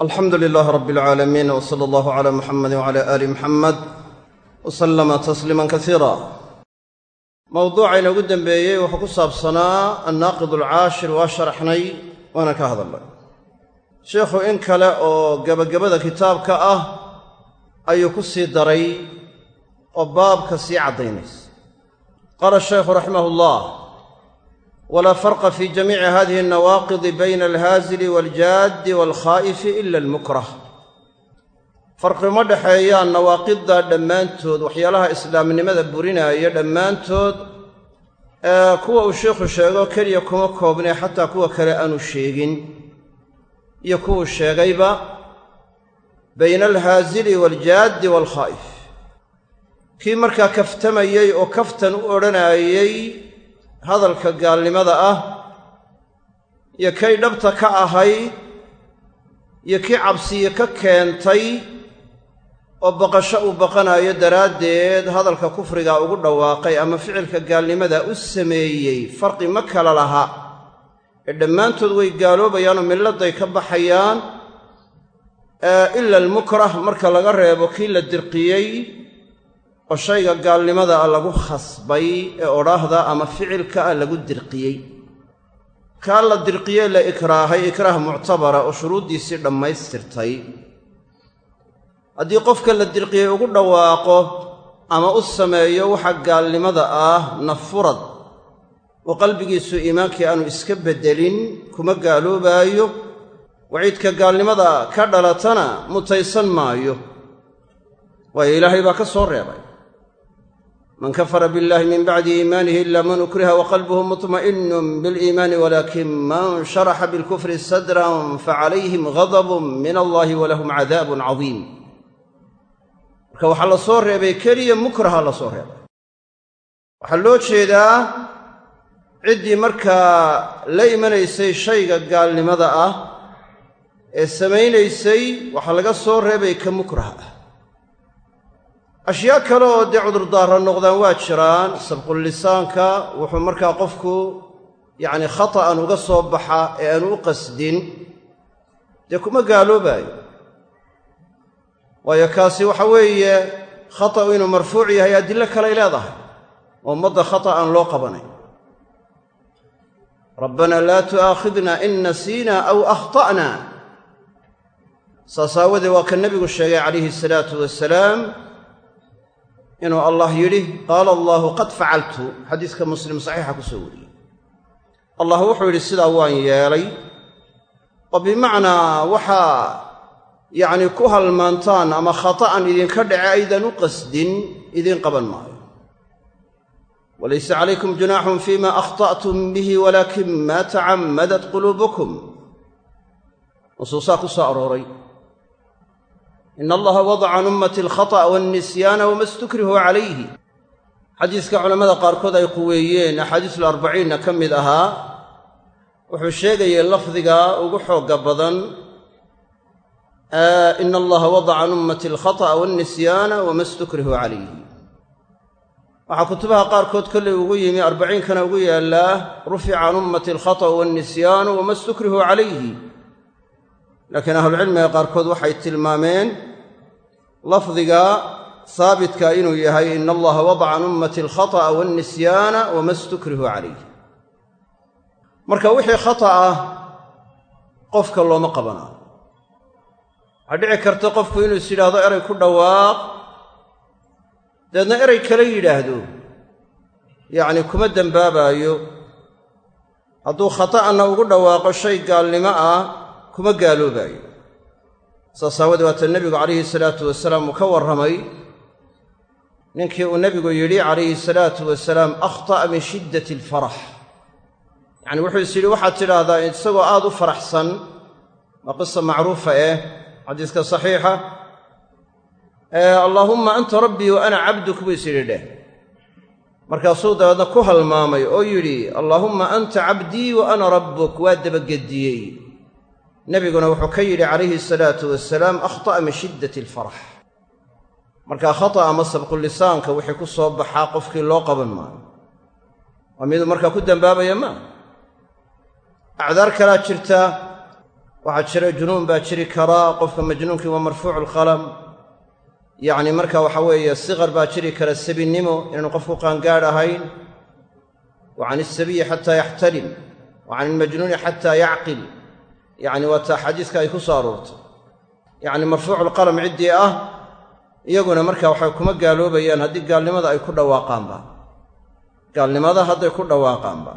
alxamdu lilaahi rabbi alcaalamiin w sala allahu calaa muxamedi wcala aali muxamed wa sallama tasliiman kasiira mowduuca inoogu dembeeyey wuxuu ku saabsanaa annaaqid alcaashir waa sharaxnay waana ka hadalnay sheikhu in kale oo gebagabada kitaabka ah ayuu ku sii daray oo baabka sii caddaynaysa. Qaala shaykhu raximah ullah walaa farqa fi jamiici hadihi alnawaaqidi bayna alhaazili waaljaaddi waalkhaa'ifi ila almukrah farqi uma dhexeeyaan nawaaqidda dhammaantood waxyaalaha islaamnimada burinaaya dhammaantood kuwa uu sheikhu sheego keliya kuma koobnee xataa kuwa kale aanu sheegin iyo kuwuu sheegayba bayna alhaazili waaljaaddi waalkhaa'if kii markaa kaftamayey oo kaftan u odhanaayey hadalka gaalnimada ah iyo kay dhabta ka ahayd iyo kii cabsiye ka keentay oo baqasho uu baqanaayo daraaddeed hadalka kufriga ugu dhawaaqay ama ficilka gaalnimada u sameeyey farqi ma kala laha. Ee dhammaantood way gaaloobayaanoo milladay ka baxayaan. Ila almukrah marka laga reebo kii la dirqiyey oo shayga gaalnimada ah lagu khasbay ee odhaahda ama ficilka ah lagu dirqiyey. Kaa la dirqiyey la ikraahay ikraah muctabara oo shuruuddiisii dhammaystirtay. Haddii qofka la dirqiyey ugu dhawaaqo ama u sameeyo waxa gaalnimada ah nafurad oo qalbigiisu iimaankii aanu iska beddelin kuma gaaloobaayo waciidka gaalnimada ka dhalatana mutaysan maayo. Waayo ilaahay baa ka soo reebay man kafara biاllahi min bacdi iimaanihi ila man ukriha waqalbuhu muطma'inun biliimaani walakin man sharaxa bilkufri sadran facalayhim gadabun min allahi walahum cadaabun cadiim marka waxaa la soo reebay keliya mukraha la soo reebay waxaa loo jeedaa ciddii markaa la imanaysay shayga gaalnimada ah ee samaynaysay waxaa laga soo reebay ka mukraha ah ashyaa kale oo dee cudurdaara noqdaan waa jiraan sabqulisaanka wuxuu markaa qofku yacni khata'an uga soo baxa ee aanu u qasdin dee kuma gaaloobaayo waayo kaasi waxa weeye khata'u inuu marfuuc yahay adillo kaley leedahay oo ummadda khata'an loo qabanay. Rabbana laa tu'aakhidna in nasiina aw akhta'na. Saas aawadee waa ka nebigu sheegay calayhi salaatu wasalaam inuu allah yidhi qaala allaahu qad facaltu xadiiska muslim saxiixa ku soo wariyey. Allah wuxuu yidhi sidaa waan yeelay. Oo bimacnaa waxaa yacni ku halmaantaan ama khata'an idinka dhace aydan u qasdin idiin qaban maayo. Walaysa calaykum junaaxun fima akhta'tum bihi walaakin maa tacammadat quluubukum. Nusuusaa ku soo arooray ina allaha wadaca can ummati alkhata'a walnisyaana wama stukrihuu calayhi xadiiska culammada qaarkood ay quweeyeen axaadiisul arbaciinna ka mid ahaa wuxuu sheegayay lafdiga ugu xoogga badan ina allaha wadaca can ummati alkhata'a walnisyaana wama stukrihuu calayhi waxaa kutubaha qaarkood kollay ugu yimi arbaciinkana ugu yaallaa rufica can ummati alkhata'u walnisyaanu wama stukrihuu calayhi laakiin ahlucilmiga qaarkood waxay tilmaameen lafdiga haabitka inuu yahay ina allaha wadaca can ummati alkhata'a walnisyaana wama stukrihuu calayh marka wixii khata ah qofka looma qabanaayo waxaa dhici karta qofku inuu is yidhaahdo eray ku dhawaaq dabeedna erey kale yidhaahdo yacni kuma dembaabaayo hadduu khata'anna ugu dhawaaqo shay gaalnimo ah kuma gaaloobaayo saas aawadee waata nebigu calayhi salaatu wasalaam uu ka warramay. Ninkii uu nebigu yidhi calayhi salaatu wasalaam akhta'a min shiddati alfarax yacni wuxuu is yidhi waxaad tidhaahdaa isagoo aad u faraxsan. Waa qisa macruufa eh xadiiska saxiixa. Allaahumma anta rabbii wa ana cabduk buu is yidhi dheh. Markaasuu dabeedna ku halmaamay oo yidhi allaahumma anta cabdii wa ana rabbuk waa dabagediyey nebiguna wuxuu ka yidhi calayhi salaatu wasalaam akhta'a min shiddati alfarax markaa khata ama sabqulisaanka wixii ku soo baxaa qofkii loo qaban maayo. Waa miduu markaa ku dembaabaya maa acdaar kalaa jirta waxaa jira junuun baa jiri karaa qofka majnuunkii waa marfuucu lqalam yacni marka waxa weeye siqar baa jiri kara sabinnimo inaanu qofku qaangaadh ahayn. Wa can isabiyi xataa yaxtalim wa can ilmajnuuni xataa yacqil yacni waa taa xadiiska ay ku soo aroortay. Yacni marfuuculqalam ciddii ah iyaguna marka waxay kuma gaaloobayaan haddii gaalnimada ay ku dhawaaqaanba gaalnimada hadday ku dhawaaqaanba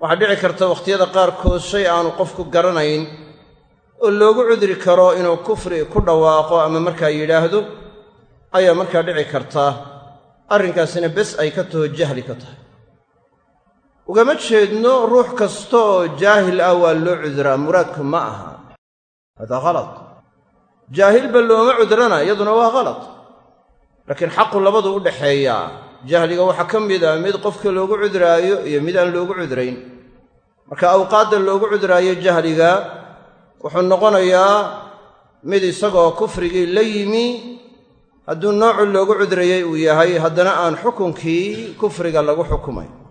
waxaa dhici karta wakhtiyada qaarkood shay aanu qofku garanayn oo loogu cudri karo inuu kufri ku dhawaaqo ama markaa yidhaahdo ayaa markaa dhici karta. Arrinkaasina bes ay ka taho jahli ka tahay ugama jeedno ruux kasta oo jaahil ah waa loo cudraa muraadku ma aha. Hada halad jaahilba looma cudrana iyaduna waa halad laakiin xaqu labadu u dhaxeeyaa jahliga waxaa ka mid ah mid qofka loogu cudraayo iyo mid aan loogu cudrayn. Marka awqaadda loogu cudraayo jahliga wuxuu noqonayaa mid isagoo kufrigii la yimi hadduu noocu loogu cudrayey uu yahay haddana aan xukunkii kufriga lagu xukumayn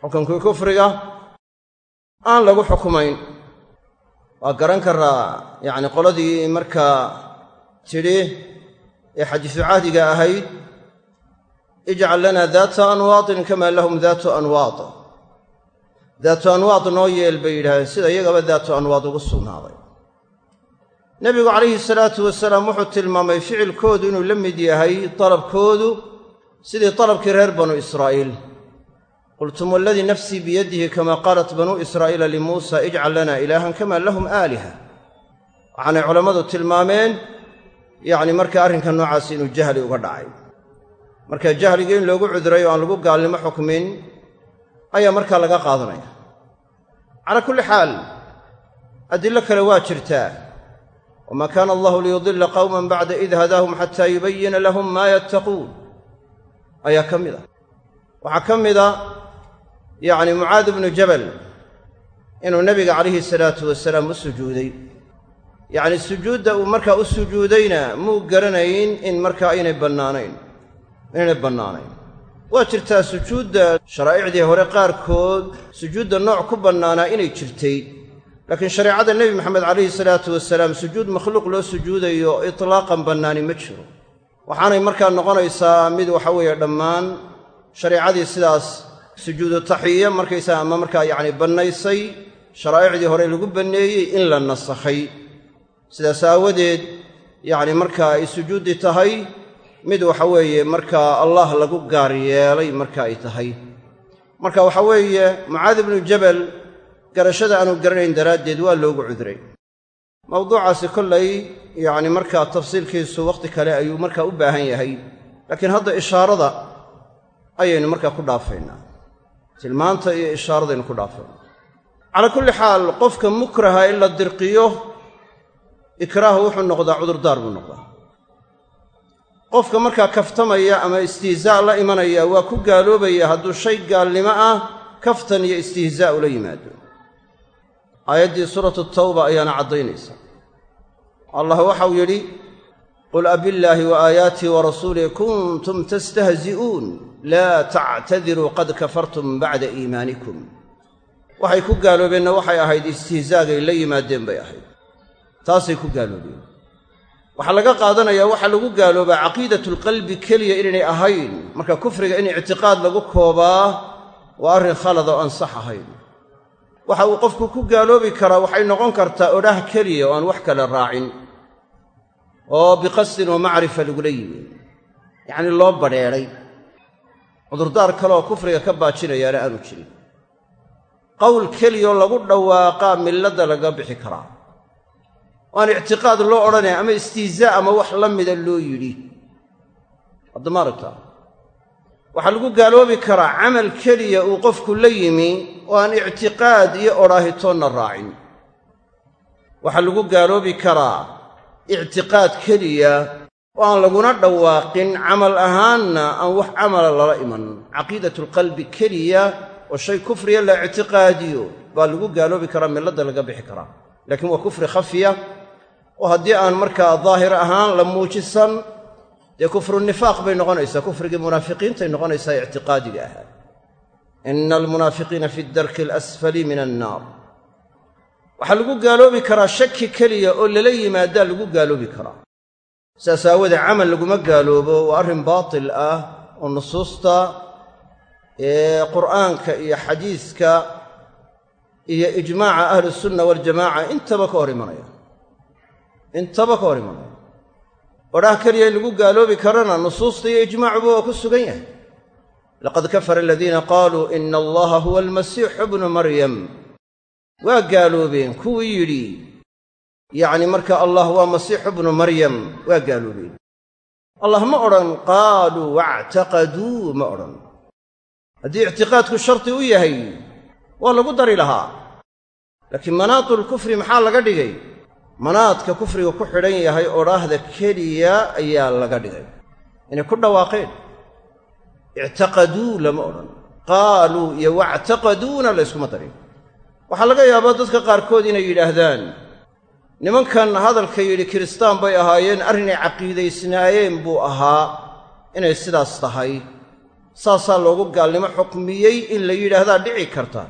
xukunkii kufriga aan lagu xukumayn. Waa garan karaa yacni qoladii markaa tidhi ee xadiisu cahdiga ahayd ijcal lanaa daata anwaadin kamaa lahum daatu anwaad. Daatu anwaad noo yeel bay yidhahdeen sida iyagaba daatu anwaad ugu sugnaaday. Nebigu calayhi salaatu wasalaam wuxuu tilmaamay ficilkoodu inuu la mid yahay dalabkoodu sidii dalabkii reer banu israa'iil qultum waladii nafsii biyadihi kama qaalat banuu israa'iila limuusa ijcal lanaa ilaahan kamaa lahum aaliha waxaanay culammadu tilmaameen yacni marka arrinka noocaasi inuu jahli uga dhacay marka jahliga in loogu cudray oo aan lagu gaalnimo xukmin ayaa markaa laga qaadanaya calaa kulli xaal adillo kale waa jirtaa wamaa kaana allahu liyudila qawman bacda id hadaahum xataa yubayina lahum maa yattaquun ayaa ka mid a waxaa ka mida yacni mucaad bnu jabal inuu nebiga calayhi salaatu wasalaam u sujuuday. Yacni sujuudda uu markaa u sujuudayna muu garanayn in markaa aynay bannaanayn inaynay bannaanayn. Waa jirtaa sujuudda sharaa'icdii hore qaarkood sujuudda nooc ku bannaanaa inay jirtay. Laakiin shareecada nebi maxamed calayhi salaatu wasalaam sujuud makhluuq loo sujuudayo itlaaqan bannaani ma jiro. Waxaanay markaa noqonaysaa mid waxa weeye dhammaan shareecadii sidaas sujuudu taxiya markaysaa ama markaa yacni bannaysay sharaa'icdii hore lagu banneeyey in la nasakhay. Sidaas aawadeed yacni markaa ay sujuuddii tahay mid waxa weeye markaa allah lagu gaar yeelay marka ay tahay. Marka waxa weeye mucaad ibnu jabal garashada aanu garanayn daraaddeed waa loogu cudray. Mawduucaasi kollay yacni markaa tafsiilkiisu wakhti kale ayuu markaa u baahan yahay laakiin hadda ishaarada ayaynu markaa ku dhaafaynaa tilmaanta iyo ishaaradaynu ku dhaafaynaa calaa kulli xaal qofka mukraha in la dirqiyo ikraahu wuxuu noqdaa cudurdaar buu noqdaa. Qofka markaa kaftamaya ama istihzaa la imanaya waa ku gaaloobaya hadduu shay gaalnimo ah kaftan iyo istihzaa ula yimaado. Aayaddii suuratu tawba ayaana caddaynaysa. Allah waxau yidhi qul abillaahi wa aayaatii wa rasuulih kuntum tastahzi'uun laa tactadiruu qad kafartum bacda iimaanikum waxay ku gaaloobeenna waxay ahayd istihzaagay la yimaadeen bay ahayd taasay ku gaaloobeen waxaa laga qaadanayaa waxaa lagu gaaloobaa caqiidatulqalbi keliya inaynay ahayn marka kufriga in ictiqaad lagu koobaa waa arrin khalad oo aan sax ahayn waxa uu qofku ku gaaloobi karaa waxay noqon kartaa odhah keliya oo aan wax kale raacin oo biqasdin wa macrifa lagula yimi. Yacnii loo badheedhay cudurdaar kaleoo kufriga ka baajinayaana aanu jirin. Qowl keliyaoo lagu dhawaaqaa milladda laga bixi karaa. Waan ictiqaad loo odhanaya ama istihzaa ama wax la mida loo yidhi. Haddama aragtaa waxaa lagu gaaloobi karaa camal keliya uu qofku la yimi oo aan ictiqaad iyo odhaahitoonna raacin. Waxaa lagu gaaloobi karaa ictiqaad keliya oo aan laguna dhawaaqin camal ahaanna aan wax camala lala iman. Caqiidatulqalbi keliya oo shay kufriya la ictiqaadiyo baa lagu gaaloobi karaa milladda laga bixi karaa. Laakiin waa kufri khafiya oo haddii aan markaa daahir ahaan la muujisan dee kufru nifaaq bay noqonaysaa. Kufrigii munaafiqiintay noqonaysaa ictiqaadiga ahaa. Ina almunaafiqiina fi darki alasfali min annaar waxaa lagu gaaloobi karaa shaki keliya oo lala yimaadaa lagu gaaloobi karaa. Sidaas aawoodee camal laguma gaaloobo waa arrin baatil ah oo nusuusta qur'aanka iyo xadiiska iyo ijmaaca ahlusunna waljamaaca intaba ka hor imanaya. Intaba ka hor imanaya. Odhaah keliya in lagu gaaloobi karana nusuusta iyo ijmaacuba waa ku sugan yahay. Laqad kafara aladiina qaaluu ina allaha huwa almasiixu bnu maryam waa gaaloobeen kuwii yidhi yacni marka allah waa masiixu bnu maryam waa gaaloobeen. Allah ma odhan qaaluu wactaqaduu ma odhan. Haddii ictiqaadku shardi u yahay waa lagu dari lahaa. Laakiin manaatulkufri maxaa laga dhigay? Manaadka kufriga ku xidhan yahay odhaahda keliya ayaa laga dhigay. Inay ku dhawaaqeen. Ictaqaduu lama odhan. Qaaluu iyo wactaqaduuna layskuma darin waxaa laga yaabaa dadka qaarkood inay yidhaahdaan nimankan hadalka yidhi kiristaan bay ahaayeen arrinay caqiidaysnaayeen buu ahaa inay sidaas tahay. Saasaa loogu gaalnimo xukmiyey in la yidhaahdaa dhici karta.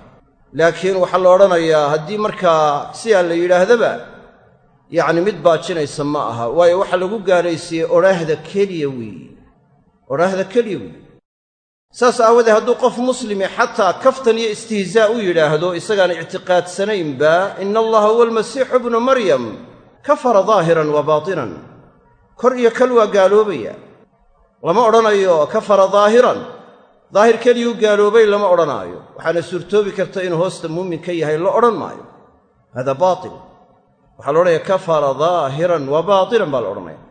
Laakiin waxaa la odhanayaa haddii markaa sidaa la yidhaahdaba yacni mid baajinaysa ma aha. Waayo waxaa lagu gaalaysiiyey odhaahda keliya weeye odhaahda keliya weeye saas aawadee hadduu qof muslimi xataa kaftan iyo istihzaa u yidhaahdo isagaan ictiqaadsanaynba ina allaha huwa almasiixu bnu maryam kafara daahiran wa baatinan. Kor iyo kal waa gaaloobaya. Lama odhanayo kafara daahiran daahir keliyuu gaaloobay lama odhanaayo. Waxaana suurtoobi karta inuu hoosta muumin ka yahay la odhan maayo. Hada baatil. Waxaa la odhanaya kafara daahiran wa baatinan baa la odhanaya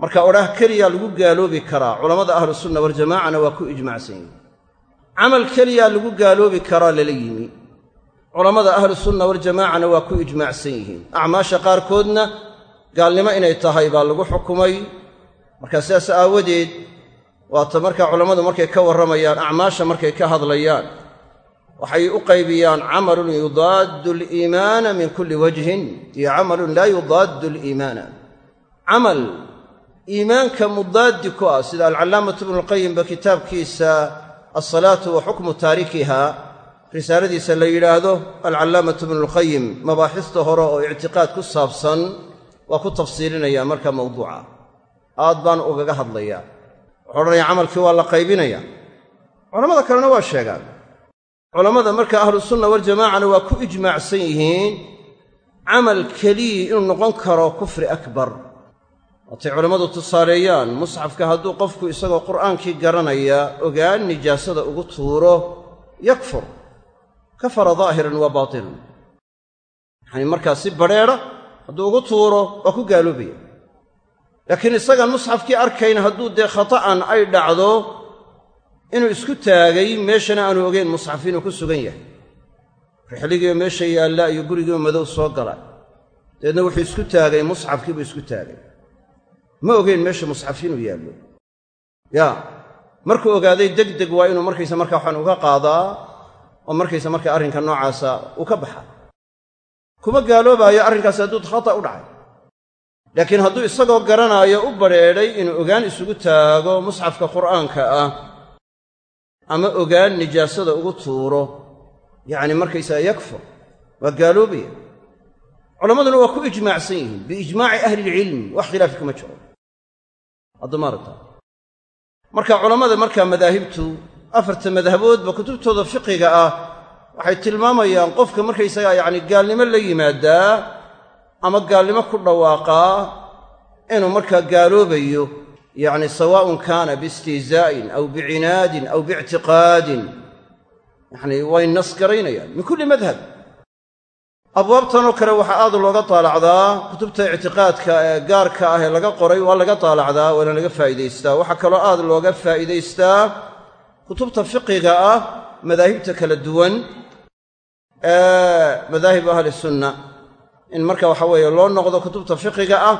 marka odhaah keliyaa lagu gaaloobi karaa culammada ahlusunna waljamaacana waa ku ijmacsan yihiin camal keliyaa lagu gaaloobi karaa lala yimi. Culammada ahlusunna waljamaacana waa ku ijmaacsan yihiin. Acmaasha qaarkoodna gaalnimo inay tahay baa lagu xukumay. Markaa sidaas aawadeed waata markaa culammadu markay ka warramayaan acmaasha markay ka hadlayaan waxay u qaybiyaan camalun yudaaddu aliimaana min kulli wajhin iyo camalun laa yudaaddu aliimaana camal iimaanka mudaaddi ku ah sida alcallaamatu ibnulqayimba kitaabkiisa alsalaatu wa xukmu taarikiha risaaladiisa la yidhaahdo alcallaamatu ibnulqayim mabaaxista hore oo ictiqaad ku saabsan waa ku tafsiilinaya marka mawduuca. Aad baan ugaga hadlayaa. Wuxuu odhanaya camalkii waa la qaybinaya culammada kalena waa sheegaan. Culammada marka ahlusunna waljamaacana waa ku ijmaacsan yihiin camal keliyii inuu noqon karo kufri akbar waatay culammadu tusaaleeyaan musxafka hadduu qofku isagoo qur'aankii garanaya ogaan nijaasada ugu tuuro yakfur. Kafara daahiran wa baatinan. Yacanii markaa si badrheedha hadduu ugu tuuro waa ku gaaloobaya laakiin isagaan musxafkii arkayn hadduu dee khata'an ay dhacdo inuu isku taagay meeshana aanu ogeyn musxaf inuu ku sugan yahay. Rixligiiba meesha yaalla iyo gurigiiba madow soo gala dabeedna wuxuu isku taagay musxafkiibuu isku taagay ma ogeyn meesha musxaf inuu yaallo? Yaa markuu ogaaday deg deg waa inuu markaysa marka waxaan uga qaadaa oo markaysa marka arrinka noocaasa uu ka baxa. Kuma gaaloobaayo arrinkaasi hadduu khata u dhacay. Laakiin hadduu isagoo garanaayo u badrheedhay inuu ogaan isugu taago musxafka qur'aanka ah ama ogaan nijaasada ugu tuuro yacni markaysaga yakfur waa gaaloobaya culammaduna waa ku ijmaacsan yihiin biijmaaci ahlilcilmi wax khilaafi kuma jiro. Haddamaarata marka culammada markaa madaahibtu afarta madhaboodba kutubtooda fiqiga ah waxay tilmaamayaan qofka markaysagaa yacni gaalnimo la yimaadaa ama gaalnimo ku dhawaaqaa inuu markaa gaaloobayo yacni sawaa'un kaana biistihzaa'in aw bicinaadin aw biictiqaadin yacni way nasgaraynayaan min kulli madhab abwaabtanoo kale waxaa aad looga taalacdaa kutubta ictiqaadka ee gaarka ah ee laga qoray waa laga taalacdaa waana laga faa'iidaystaa. Waxaa kaloo aad looga faa'iidaystaa kutubta fiqiga ah madaahibta kala duwan ee madaahibu ahli sunna. In marka waxa weeye loo noqdo kutubta fiqiga ah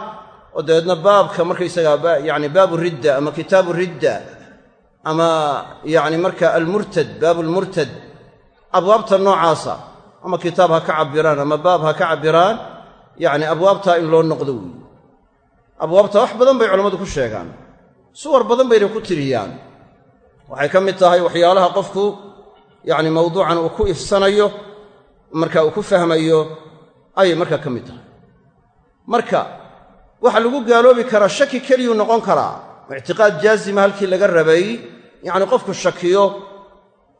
oo dabeedna baabka markaysagaa yani baabu ridda ama kitaabu ridda ama yacni marka almurtad baabu lmurtad abwaabta noocaasa ama kitaab ha ka cabbiraan ama baab ha ka cabbiraan yacni abwaabtaa in loo noqdo weeye abwaabta wax badan bay culammadu ku sheegaan. Suwar badan bayna ku tiriyaan. Waxay ka mid tahay waxyaalaha qofku yacni mawduucan uu ku ifsanayo marka uu ku fahmayo ayay markaa ka mid tahay. Marka waxaa lagu gaaloobi karaa shaki keliyuu noqon karaa. Ictiqaad jaazima halkii laga rabay yacni qofku shakiyo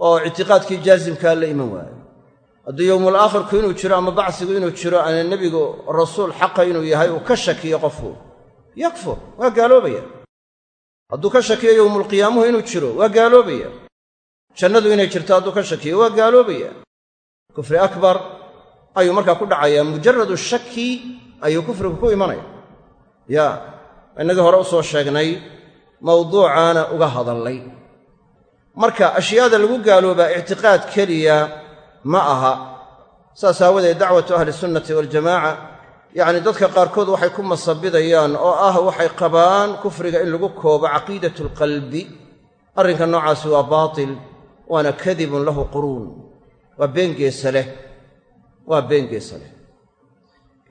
oo ictiqaadkii jaazimkaa la iman waayo hadduu yowmul aakhirku inuu jiro ama bacsigu inuu jiro ana nebigu rasuul xaqa inuu yahay uu ka shakiyo qofku. Yakfur waa gaaloobaya hadduu ka shakiyo yowmulqiyaamuhu inuu jiro waa gaaloobaya jannadu inay jirto hadduu ka shakiyo waa gaaloobaya kufri akbar ayuu markaa ku dhacayaa. Mujaradu shaki ayuu kufrigu ku imanaya. Ya innagii hore u soo sheegnay mawduucaana uga hadallay. Marka ashyaada lagu gaaloobaa ictiqaad keliya ma aha. Saas aawadeed dacwatu ahli sunnati waljamaaca yacni dadka qaarkood waxay ku masabidayaan oo ah waxay qabaan kufriga in lagu koobo caqiidatu alqalbi arrinka noocaasi waa baatil waana kadibun lahu quruun. Waa been geesa leh. Waa been geesa leh.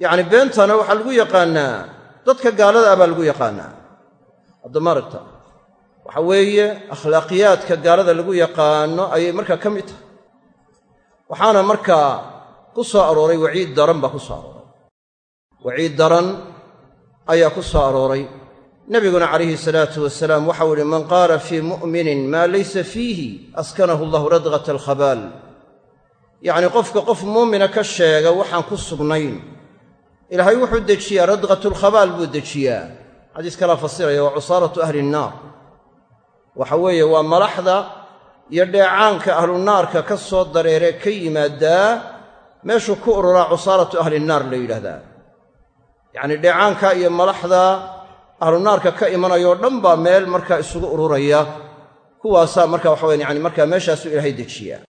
Yacni beentana waxaa lagu yaqaannaa dadka gaalada ah baa lagu yaqaannaa haddama aragta waxa weeye akhlaaqiyaadka gaalada lagu yaqaanno ayay markaa ka mid tahay waxaana markaa ku soo arooray waciid daran baa ku soo arooray. Waciid daran ayaa ku soo arooray. Nebiguna calayhi salaatu wasalaam waxau ihi man qaala fii mu'minin maa laysa fiihi askanahu allahu radqata alkhabaal. Yacnii qofka qof muumina ka sheega waxaan ku sugnayn. Ilaahay wuxuu dejiyaa radqatulkhabaal buu dejiyaa. Xadiis kalaa fasiraya waa cusaaratu ahli nnaar waxa weeye waa malaxda iyo dheecaanka ahlunaarka ka soo dareere ka yimaadaa meeshuu ku ururaa cusaaratu ahli nnaar la yidhaahdaa. Yacnii dheecaanka iyo malaxda ahlunaarka ka imanayoo dhan baa meel markaa isugu ururaya kuwaasaa marka waxa weye yani markaa meeshaasuu ilaahay dejiyaa.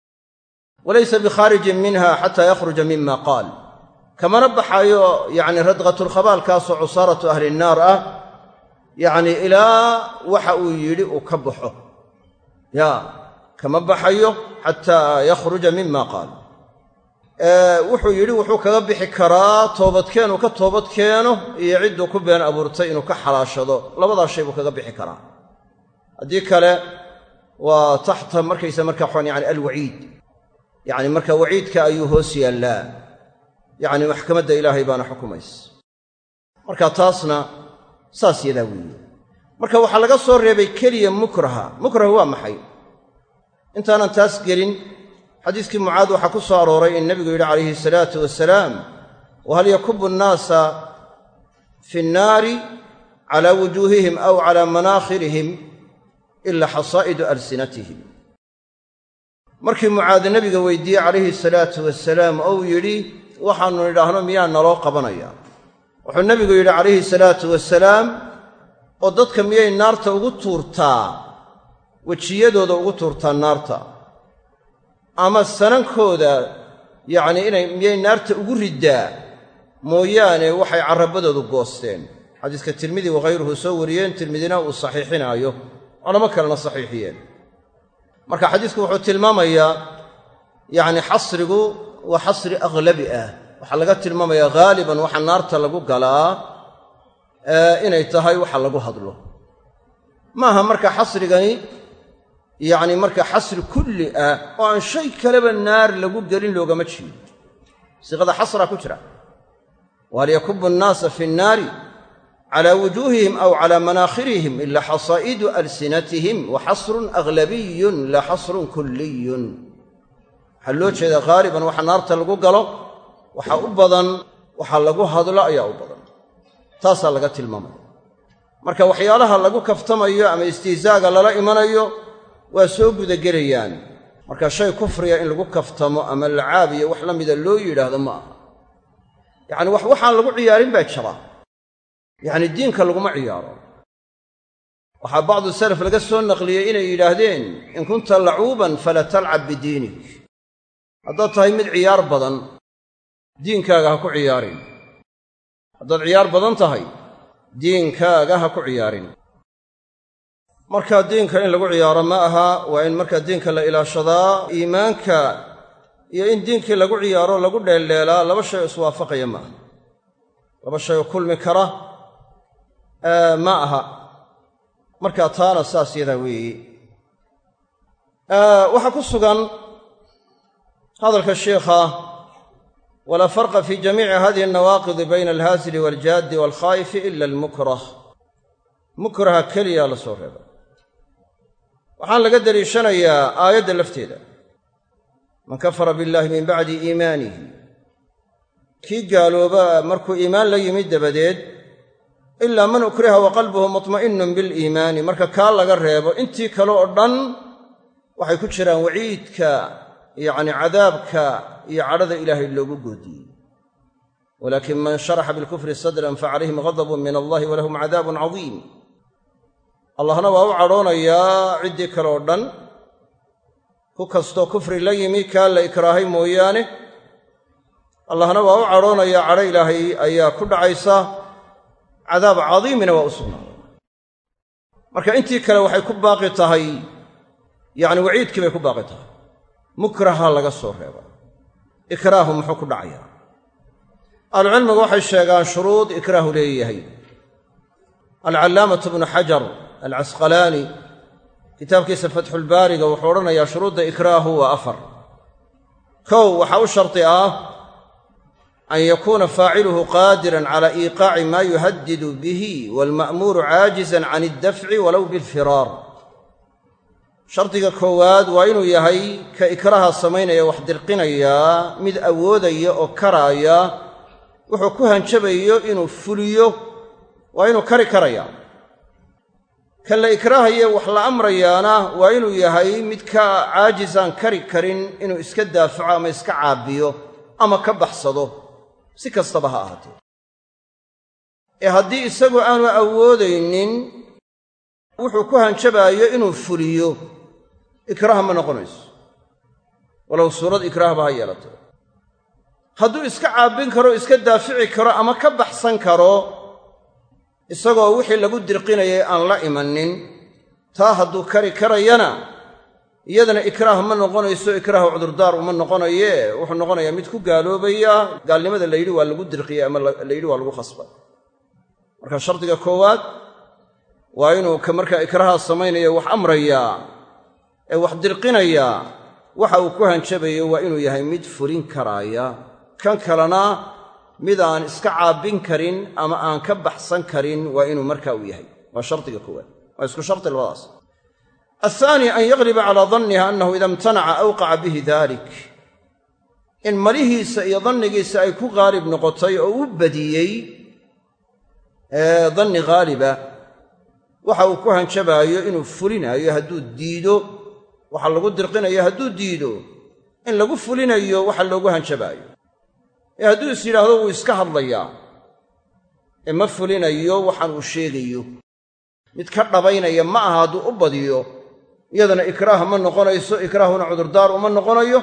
Walaysa bikhaarijin minha xataa yakhruja mima qaal. Kamana baxayo yacni radqatulkhabaalkaasoo cusaaratu ahli nnaar ah yacni ilaa waxa uu yidhi uu ka baxo. Ya kama baxayo xataa yakhruja mima qaal. Wuxuu yidhi wuxuu kaga bixi karaa toobadkeen uu ka toobad keeno iyo cidduu ku been abuurtay inuu ka xalaashado. Labadaa shay buu kaga bixi karaa. Haddii kale waa taxta markaysa marka waxaan yani alwaciid. Yacni marka waciidka ayuu hoos yaallaa yacni maxkamadda ilaahay baana xukumaysa marka taasna saas yadaa weeye. Marka waxaa laga soo reebay keliya mukraha. Mukrah waa maxay intaanan taas gelin xadiiskii mucaad waxaa ku soo arooray in nebigu yidhi calayhi salaatu wasalaam wahal yakubu nnaasa fi nnaari calaa wujuuhihim aw calaa manaakhirihim ila xasaa'idu alsinatihim. Markii mucaad nebiga weydiiyey calayhi salaatu wasalaam ou yidhi waxaannu nidhaahno miyaa naloo qabanaya. Wuxuu nebigu yidhi calayhi salaatu wasalaam oo dadka miyay naarta ugu tuurtaa wejiyadooda ugu tuurtaa naarta. Ama sanankooda yacnii inay miyay naarta ugu riddaa mooyaane waxay carrabadoodu goosteen. Xadiiska tirmidi wakhayruhu soo wariyeen tirmidina uu saxiixinaayo. Culamo kalena saxiixiyeen. Marka xadiisku wuxuu tilmaamayaa yacni xasrigu waa xasri aghlabi ah. Waxaa laga tilmaamayaa haaliban waxa naarta lagu galaa inay tahay waxa lagu hadlo. Maaha marka xasrigani yacni marka xasri kulli ah oo aan shay kaleba naar lagu gelin loogama jeedo siiqada xasraa ku jira. Wahal yakubu annaasa fi nnaari calaa wujuuhihim aw calaa manaakhirihim ila xasaa'idu alsinatihim wa xasrun aghlabiyun la xasrun kulliyun waxaa loo jeedaa haaliban waxa naarta lagu galo waxaa u badan waxa lagu hadlo ayaa u badan. Taasaa laga tilmaamaya. Marka waxyaalaha lagu kaftamayo ama istihzaaga lala imanayo waa soo gudagelayaan. Marka shay kufriga in lagu kaftamo ama lacaab iyo wax la mida loo yidhaahdo ma aha. Yacni wax waxaan lagu ciyaarin baa jira. Yacni diinka laguma ciyaaro. Waxaa bacdu salaf laga soo naqliyey inay yidhaahdeen in kunta lacuuban fala talcab bidiinik. Haddaad tahay mid ciyaar badan diinkaaga ha ku ciyaarin. Haddaad ciyaar badan tahay diinkaaga ha ku ciyaarin marka diinka in lagu ciyaaro ma aha waa in marka diinka la ilaashadaa iimaanka iyo in diinkii lagu ciyaaro lagu dheeldheelaa laba shay iswaafaqaya ma aha. Laba shay oo kulmi kara ma aha. Marka taana saas yadaa weeye waxaa ku sugan hadalka sheikha walaa farqa fi jamiici hadihi alnawaaqidi bayna alhaasili waaljaaddi waalkhaa'ifi ila almukrah. Mukraha keliya la soo reebay waxaan laga deliishanayaa aayadda lafteeda. Man kafara billahi min bacdi iimaanihi. Kii gaalooba markuu iimaan la yimid dabadeed ilaa man ukriha wa qalbuhu mutma'innun biliimaani marka kaa laga reebo intii kale oo dhan waxay ku jiraan waciidka yacni cadaabka iyo cadhada ilaahay loogu goodiyey. Walaakin man sharaxa bilkufri sadran facalayhim ghadabun min allahi walahum cadaabun cadiim allahna waa u cadhoonayaa ciddii kale oo dhan. Ku kastoo kufri la yimi kaa la ikraahay mooyaane. Allahna waa u cadhoonayaa cadho ilaahay ayaa ku dhacaysa. Cadaab cadiimina waa u sugnaaday marka intii kale waxay ku baaqi tahay yacni waciidkii bay ku baaqi tahay. Mukraha laga soo reeba. Ikraahu muxuu ku dhacayaa ahlucilmigu waxay sheegaan shuruud ikraahu leeyahay. Alcallaamatu bnu xajar alcasqalaani kitaabkiisa fatxulbaariga wuxuu odhanayaa shuruudda ikraahu waa afar. Kow waxaa u shardi ah an yakuuna faaciluhu qaadiran cala iiqaaci maa yuhadidu bihi waalma'muuru caajizan can iddafci walow bilfiraar. Shardiga koowaad waa inuu yahay ka ikraha samaynaya wax dirqinayaa mid awoodaya oo karaaya wuxuu ku hanjabayo inuu fuliyo waa inuu kari karaya kan la ikraahaye wax la amrayaana waa inuu yahay mid ka caajisaan kari karin inuu iska daafaco ama iska caabiyo ama ka baxsado. Si kastaba ha ahaatee ee haddii isagoo aanu awoodaynin wuxuu ku hanjabaayo inuu fuliyo. Ikraah ma noqonayso. Walow suurad ikraahba ha yeelato. Hadduu iska caabin karo iska daafici karo ama ka baxsan karo isagoo wixii lagu dirqinayay aan la imanin taa hadduu kari karayana iyadana ikraah ma noqonayso ikraahu cudurdaar uma noqonaye wuxuu noqonayaa mid ku gaaloobaya gaalnimada la yidhi waa lagu dirqiyey ama la yidhi waa lagu khasbay. Marka shardiga koowaad waa inuu ka markaa ikraaha samaynaya wax amrayaa ee wax dirqinayaa waxa uu ku hanjabayo waa inuu yahay mid fulin karaaya. Kan kalena mid aan iska caabin karin ama aan ka baxsan karin waa inuu markaa uu yahay. Waa shardiga koowaad. Waa isku shardi labadaas. Athaani an yagliba calaa danniha annahu ida imtanaca awqaca bihi dalik in malihiisa iyo dannigiisa ay ku qaalib noqotay oo u badiyey danni haaliba waxa uu ku hanjabaayo inuu fulinaayo hadduu diido waxa lagu dirqinayo hadduu diido. In lagu fulinayo waxa loogu hanjabaayo ee hadduu is yidhaahdo wuu iska hadlayaa. Ee ma fulinayo waxaan uu sheegayo. Mid ka dhabaynaya ma aha hadduu u badiyo. Iyadana ikraah ma noqonayso ikraahuna cudurdaar uma noqonayo.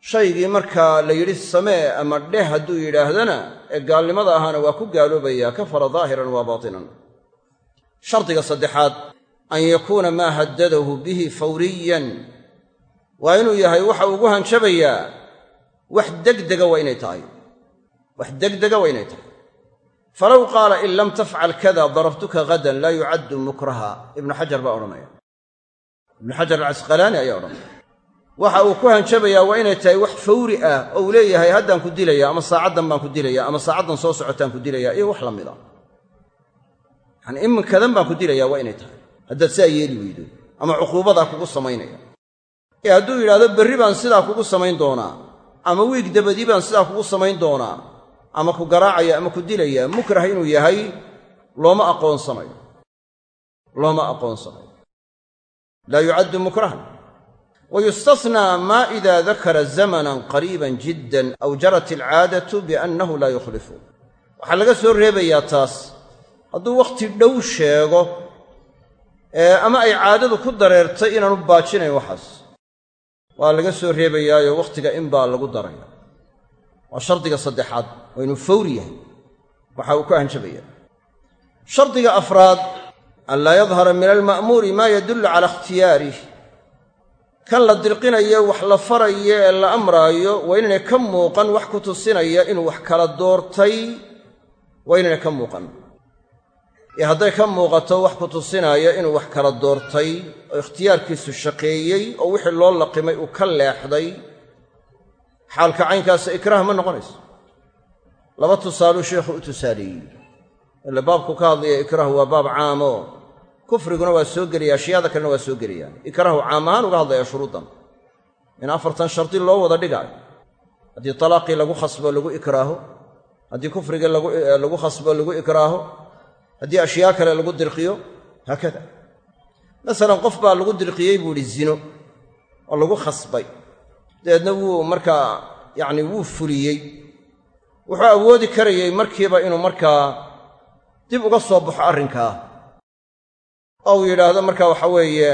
Shaygii markaa la yidhi samee ama dheh hadduu yidhaahdana ee gaalnimada ahaana waa ku gaaloobayaa kafara daahiran waa baatinan. Shardiga saddexaad an yakuuna maa haddadahu bihi fawriyan. Waa inuu yahay waxa ugu hanjabayaa wax degdega waa inay tahay. Wax degdega waa inay tahay. Falow qaala in lam tafcal kada darabtuka hadan laa yucaddu mukraha. Ibnu xajar baa odhanaya. Ibnu xajar alcasqalaani ayaa odhanaya. Waxa uu ku hanjabayaa waa inay tahay wax fawri ah oo uu leeyahay haddaan ku dilaya ama saacaddan baan ku dilaya ama saacaddan soo socotaan ku dilaya iyo wax la mida. Yacanii iminkadan baan ku dilayaa waa inay tahay. Haddaad sidaa yeeli weydo ama cuquubadaa kugu samaynaya. Ee hadduu yidhahdo berri baan sidaa kugu samayn doonaa ama wiig dabadii baan sidaa kugu samayn doonaa ama ku garaacaya ama ku dilaya mukrah inuu yahay looma aqoonsanayo looma aqoonsanayo laa yucaddu mukrahan wa yustasnaa maa ida dakara zamanan qariiban jiddan aw jarat alcaadatu biannahu laa yukhlifu. Waxaa laga soo reebayaa taas hadduu wakhti dhow sheego ama ay caadadu ku dareertay inaanu baajinayn waxaas waa laga soo reebayaayo wakhtiga in baa lagu daraya. Waa shardiga saddexaad waa inuu fawri yahay. Waxa uu ku hanjabaya shardiga afraad an laa yadhara min alma'muuri maa yadullu cala ikhtiyaarih kan la dirqinayo wax la farayo ee la amraayo waa inaynay ka muuqan wax ku tusinaya inuu wax kala doortay waa inaynay ka muuqan ee hadday ka muuqato wax ku tusinaya inuu wax kala doortay oo ikhtiyaarkiisu shaqeeyey oo wixii loo laqimay uu ka leexday xaalka caynkaasa ikraah ma noqonayso. Laba tusaaluu sheikhu u tusaaleeyey ile baabku ka hadlaya ikraahu waa baab caamo kufriguna waa soo gelaya ashyaada kalena waa soo gelayaan ikraahu caam ahaan uga hadlaya shuruuddan in afartan shardi loo wada dhigaayo. Haddii talaaqii lagu khasbo lagu ikraaho. Haddii kufrigii lagu khasbo lagu ikraaho haddii ashyaa kale lagu dirqiyo haakada. Masalan qof baa lagu dirqiyey buu idhi zino oo lagu khasbay. Dabeedna wuu markaa yacni wuu fuliyey. Wuxuu awoodi karayey markiiba inuu markaa dib uga soo baxo arrinkaa oo yidhaahdo marka waxa weeye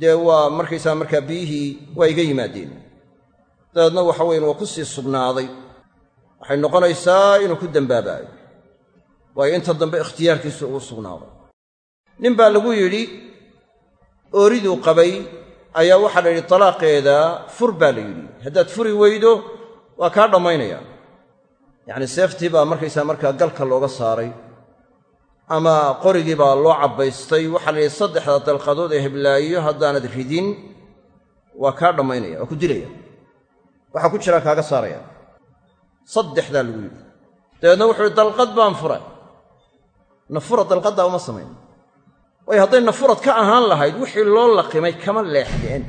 dee waa markaysaa markaa biyihii waa iga yimaadeen. Dabeedna waxa weyan waa ku sii sugnaaday. Waxay noqonaysaa inuu ku dembaabaayo waayo inta dambe ikhtiyaarkiisu ugu sugnaaday. Nin baa lagu yidhi ooriduu qabay ayaa waxaa la yidhi talaaqeeda fur baa la yidhi. Haddaad furi weydo waa kaa dhammaynaya. Yacni seeftii baa markaysaa markaa galka looga saaray. Ama qorigii baa loo cabbaystay waxaa la yidhi saddexda dalqadood ee heblaayo haddaanad ridin waa kaa dhammaynaya waa ku dilaya. Waxaa ku jiraa kaaga saaraya. Saddexdaa lagu yidhi. Dabeedna wuxuu yidhi dalqad baan furay nafura dalqaddaa uma samayn. Waayo hadday nafurad ka ahaan lahayd wixii loo laqimay kama leexdeen.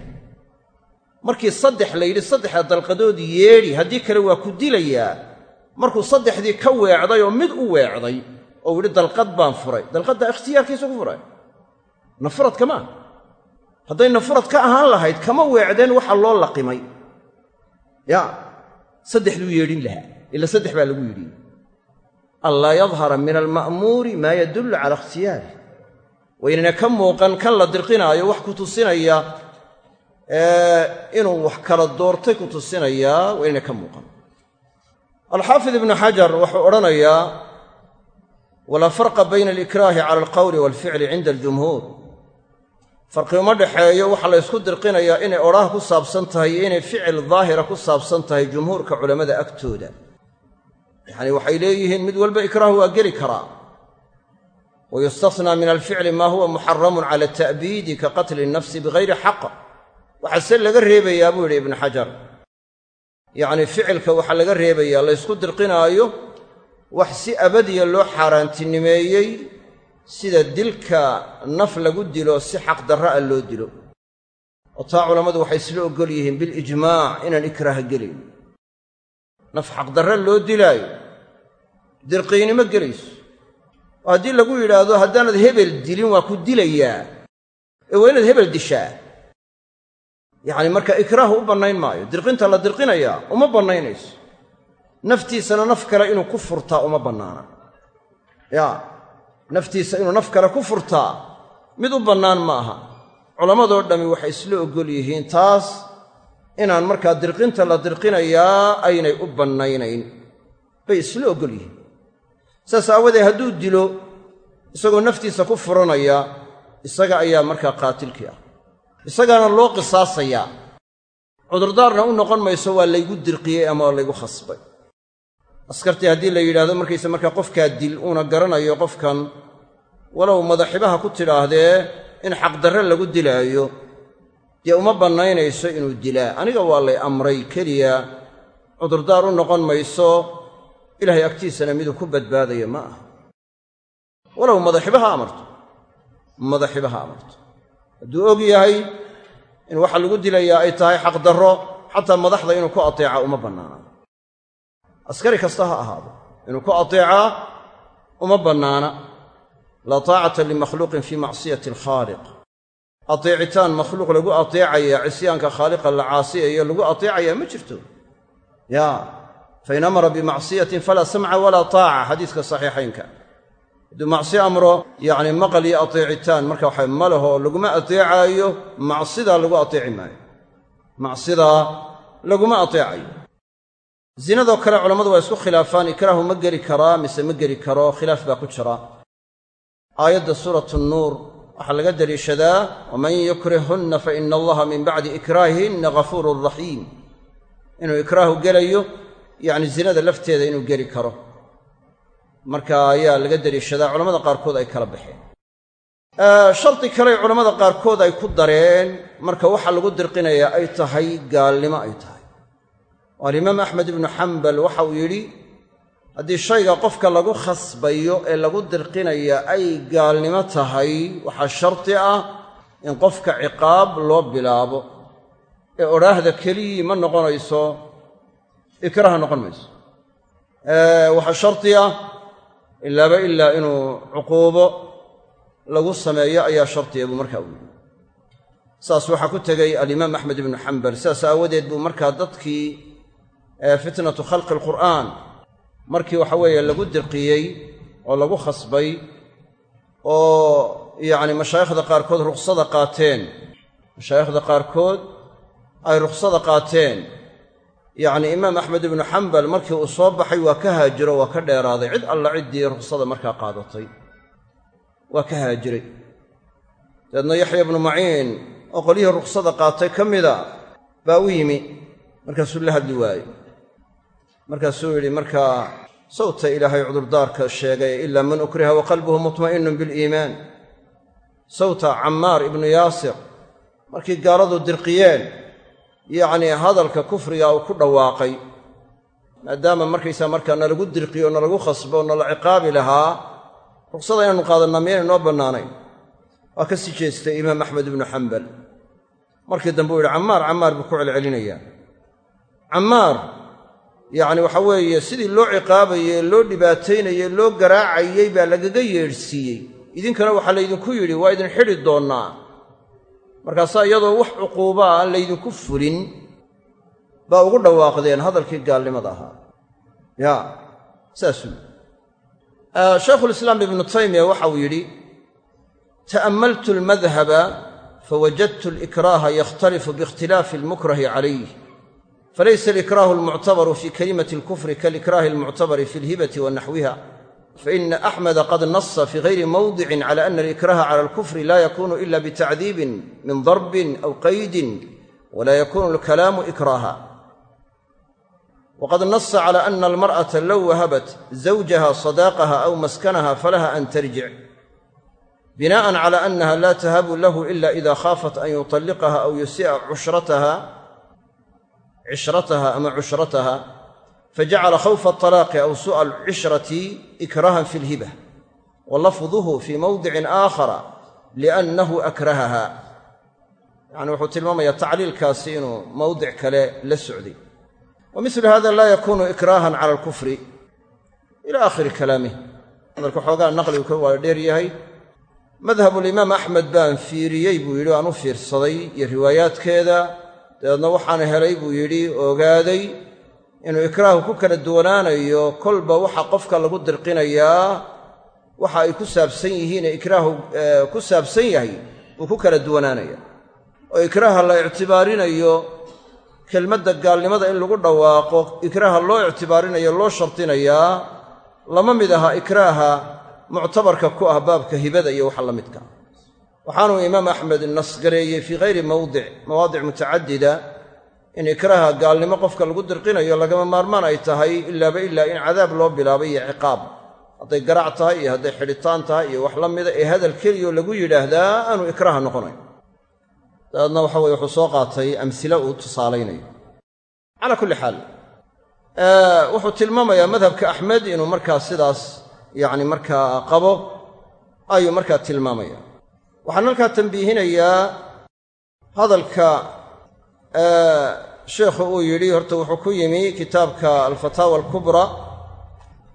Markii saddex la yidhi saddexda dalqadood yeedhi haddii kale waa ku dilayaa markuu saddexdii ka weecday oo mid u weecday oo yidhi dalqad baan furay. Dalqaddaa ikhtiyaarkiisa ku furay. Nafurad kama ah hadday nafurad ka ahaan lahayd kama weecdeen waxa loo laqimay. Ya saddexduu yeedhin lahaa ila saddex baa lagu yidhi anlaa yadhara min alma'muuri maa yadullu cala ikhtiyaarih waynana ka muuqan kan la dirqinaayo wax ku tusinaya inuu wax kala doortay ku tusinayaa waynana ka muuqan alxaafid ibnu xajar wuxuu odhanayaa walaa farqa bayna alikraahi cala alqowli waalficli cinda aljumhuur farqi uma dhexeeyo waxaa la ysku dirqinayaa inay odhaah ku saabsan tahay iyo inay ficil daahira ku saabsan tahay jumhuurka culammada agtooda yacanii waxay leeyihiin mid walba ikraahu waa geli karaa. Wa yustasnaa min alficli maa huwa muxaramun cala ta'biidi ka qatli nafsi bigayri xaq. Waxaase laga reebayaa buu yidhi ibnu xajar yacnii ficilka waxaa laga reebayaa la ysku dirqinaayo wax si abadiya loo xaaraantinimeeyey sida dilka naf lagu dilo si xaqdarra a loo dilo. Oo taa culammadu waxay isla oggol yihiin bilijmaac inaan ikraaha gelayn naf xaqdarra loo dilaayo. Dirqiynimo gelayso. Oo haddii lagu yidhaahdo haddaanad hebel dilin waa ku dilayaa. Ee waa inaad hebel dishaa. Yacni marka ikraahu u bannayn maayo. Dirqinta la dirqinayaa uma bannaynayso. Naftiisana naf kale inuu ku furtaa uma bannaana. Yaa naftiisa inuu naf kale ku furtaa mid u bannaan ma aha. Culammadoo dhammi waxay isla oggol yihiin taas inaan markaa dirqinta la dirqinayaa aynay u bannaynayn. Bay isla oggol yihiin. Saas aawadee hadduu dilo isagoo naftiisa ku furanaya isaga ayaa markaa qaatilkii ah. Isagaana loo qisaasayaa cudurdaarna u noqon mayso waa laygu dirqiyey ama waa laygu khasbay. Askartii haddii la yidhaahdo markayse markaa qofkaa dil uuna garanayo qofkan walow madaxibaha ku tidhaahdee in xaqdarre lagu dilaayo dee uma bannaynayso inuu dilaa. Aniga waa lay amray keliya cudurdaar u noqon mayso ilaahay agtiisana miduu ku badbaadayo ma aha. Walow madaxiba ha amarto. Madaxiba ha amarto. Hadduu og yahay in waxa lagu dilayaa ay tahay xaqdarro xataa madaxda inuu ku ateeca uma bannaana. Askari kasta ha ahaado. Inuu ku ateecaa uma bannaana. Laa taacata limakhluuqin fii macsiyati alkhaaliq ateecitaan makhluuq lagu ateecaya cisyaanka khaaliqa la caasiyayo lagu ateecayaa ma jirto. Ya fain amara bimacsiyatin falaa samca walaa taaca xadiiska saxiixaynka. Hadduu macsi amro yacni maqal iyo ateecitaan marka waxa ma leho laguma ateecaayo macsidaa lagu ateeci maayo. Macsidaa laguma ateecayo zinadoo kale culammadu waa isku khilaafaan ikraahu ma geli karaa mise ma geli karo khilaaf baa ku jira. Aayadda suuratu nuur waxaa laga deliishadaa waman yukrihhunna fa ina allaha min bacdi ikraahihinna ghafuurun raxiim inuu ikraahu gelayo yacni zinada lafteeda inuu geli karo. Marka ayaa laga deliishadaa culamada qaarkood ay kala baxeen. Shardi kale culammada qaarkood ay ku dareen marka waxa lagu dirqinayaa ay tahay gaalnimo ay tahay. Oo alimaam axmed ibnu xambal waxa uu yidhi haddii shayga qofka lagu khasbayo ee lagu dirqinaya ay gaalnimo tahay waxaa shardi ah in qofka ciqaab loo bilaabo. Ee odhaahda keliyii ma noqonayso ikraha noqon mayso. Waxaa shardi ah ilaaba ilaa inuu cuquubo lagu sameeyo ayaa shardiya buu markaa u yidhi. Saas waxaa ku tegey alimaam axmed ibnu xambal sidaas aawadeed buu markaa dadkii fitnatu khalqi alqur'aan markii waxa weeye lagu dirqiyey oo lagu khasbay oo yacni mashaayikhda qaarkood ruksada qaateen mashaayikhda qaarkood ay ruksada qaateen. Yacni imaam axmed ibnu xambal markii uu soo baxay waa ka haajiro waa ka dheeraaday. Cid alla ciddii ruksada markaa qaadatay. Waa ka haajiray dabeedna yaxya ibnu maciin oo qolyihii ruksada qaatay ka mida baa u yimi. Markaasuu la hadli waaye markaasuu yidhi markaa sawta ilaahay cudurdaarka sheegay ilaa man ukriha wa qalbuhu mutma'innun biliimaan sawta cammaar ibnu yaasir markii gaaladu dirqiyeen yacnii hadalka kufriga uu ku dhawaaqay maadaama markaysaa markaa nalagu dirqiyo nalagu khasbo nala ciqaabi lahaa ruksada inaanu qaadannaa miyaynay noo bannaanayn? Waa ka sii jeestay imaam axmed ibnu xambal markii dambe uu yidhi cammaar cammaar buu ku celcelinayaa cammaar yacni waxa weeye sidii loo ciqaabayey loo dhibaataynayey loo garaacayey baa lagaga yeedhsiiyey idinkana waxaa laydinku yidhi waa idin xidhi doonnaa. Markaasaa iyadoo wax cuquuba aan laydinku fulin baa ugu dhawaaqdeen hadalkii gaalnimada ahaa. Ya saasuu yidhi. Shaykhulislaam ibnu taymiya waxa uu yidhi ta'ammaltu almadhaba fawajadtu alikraaha yakhtalifu biikhtilaafi almukrahi calayh falaysa alikraahu almuctabaru fi kalimati alkufri kaalikraahi almuctabari fi alhibati wa naxwiha faina axmeda qad nasa fi gayri mawdicin cala ana alikraaha cala alkufri la yakunu ila bitacdiibin min darbin aw qaydin wala yakunu alkalaamu ikraaha wqad nasa cala ana almar'ata low wahabat zawjaha sadaaqaha aw maskanaha falaha an tarjic bina'an cala annaha la tahabu lahu ila ida khaafat an yuطalliqaha aw yusi'a cushrataha cishrataha ama cushrataha fajacala khawfa aطalaaqi aw su'a alcishrati ikrahan fi اlhiba wa lafduhu fi mawdicin aakhara liannahu akrahaha. Yani wuxuu tilmaamayaa tacliilkaasi inuu mawdic kale la socday. Wa milu hada laa yakunu ikraahan cala alkufri ila aakhiri kalaamih hadalka xoogaa naqligu ka waa dheer yahay. Madhabulimaam axmed baan fiiriyey buu yidhi u fiirsaday iyo riwaayaadkeeda dabeedna waxaan helay buu yidhi ogaaday inuu ikraahu ku kala duwanaanayo kolba waxa qofka lagu dirqinayaa waxa ay ku saabsan yihiine ikraahu ku saabsan yahay buu ku kala duwanaanaya oo ikraaha la ictibaarinayo kelmadda gaalnimada in lagu dhawaaqo ikraaha loo ictibaarinayo loo shardinayaa lama mid aha ikraaha muctabarka ku ah baabka hibada iyo waxa la midka waxaanuu imaam axmed nasgareeyey fii hayri mawdic mawaadic mutacadida in ikraaha gaalnimo qofka lagu dirqinayo lagama maarmaan ay tahay ilaaba ilaa in cadaab loo bilaabay iyo ciqaab. Hadday garaac tahay iyo hadday xidhitaan tahay iyo wax la mida ee hadal keliyoo lagu yidhaahdaa aanu ikraaha noqonayn dabeedna waxa weye wuxuu soo qaatay amsile uu tusaalaynayo calaa kulli xaal wuxuu tilmaamayaa madhabka axmed inuu markaa sidaas yacni markaa qabo ayuu markaa tilmaamaya waxaan halkaa tambiihinayaa hadalka sheikhu uu yidhi horta wuxuu ku yimi kitaabka alfataawa alkubra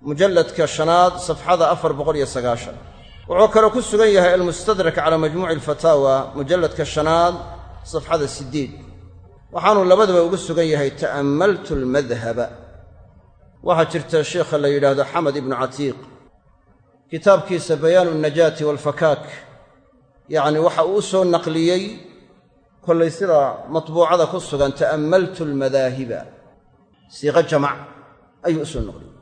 mujalladka shanaad safxada afar boqoliyo sagaashan. Wuxuu kaloo ku sugan yahay almustadrak calaa majmuuci alfataawa mujalladka shanaad safxada siddeed waxaanuu labadaba ugu sugan yahay ta'ammaltu almadhaba waxaa jirta sheikha la yidhaahdo xamed ibnu catiiq. Kitaabkiisa bayaanu alnajaati waalfakaak yacni waxa uu soo naqliyey kollay sida matbuucada ku sugan ta'ammaltu almadaahiba. Siiqo jamac ayuu u soo naqliyey.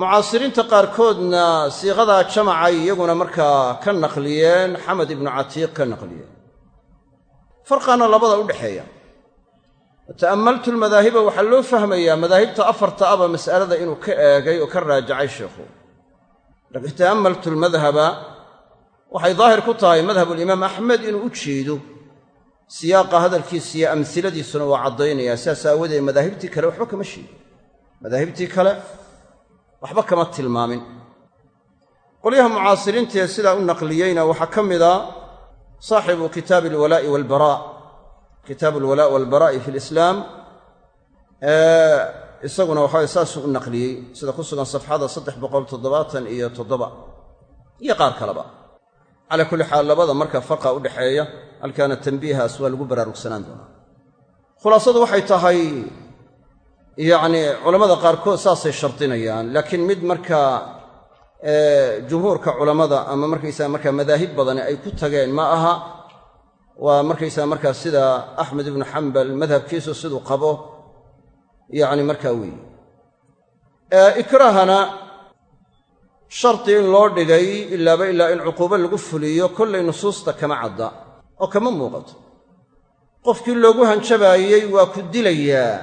Mucaasiriinta qaarkoodna siiqadaa jamacay iyaguna markaa ka naqliyeen xamed ibnu catiiq ka naqliyeen. Farqaana labada u dhexeeya ta'ammaltu almadaahiba waxaa loo fahmayaa madaahibta afarta aba mas'alada inuu ka eegay oo ka raajacay sheikhu. Ta'ammaltu almadhaba waxay daahir ku tahay madhabulimaam axmed inuu u jeedo. Siyaaqa hadalkiisa iyo amhiladiisuna waa caddaynayaa sidaas aawadeed madaahibtii kale waxba kama sheegin. Madaahibtii kale waxba kama tilmaamin. Qolyaha mucaasiriintaee sidaa u naqliyeyna waxaa ka mida saaxibu kitaabi alwalaa'i walbaraa kitaabu alwalaa'i walbaraa'i fi lislaam isaguna waxaway saasuu u naqliyey sida ku sugan safxada saddex boqol toddobaatan iyo toddoba iyo qaar kaleba calaa kulli xaal labada marka farqa u dhexeeya halkaana tanbiihaas waa lagu baraarugsanaan doonaa. Khulaasadu waxay tahay yacni culammada qaarkood saasay shardinayaan laakiin mid markaa jumhuurka culammada ama markaysaga markaa madaahib badani ay ku tageen ma aha waa markaysaga markaa sida axmed ibnu xambal madhabkiisu siduu qabo yacni markaa weeye ikraahana shardi in loo dhigay ilaaba ilaa in cuquubo lagu fuliyo kollay nusuusta kama cadda oo kama muuqato. Qofkii loogu hanjabaayey waa ku dilayaa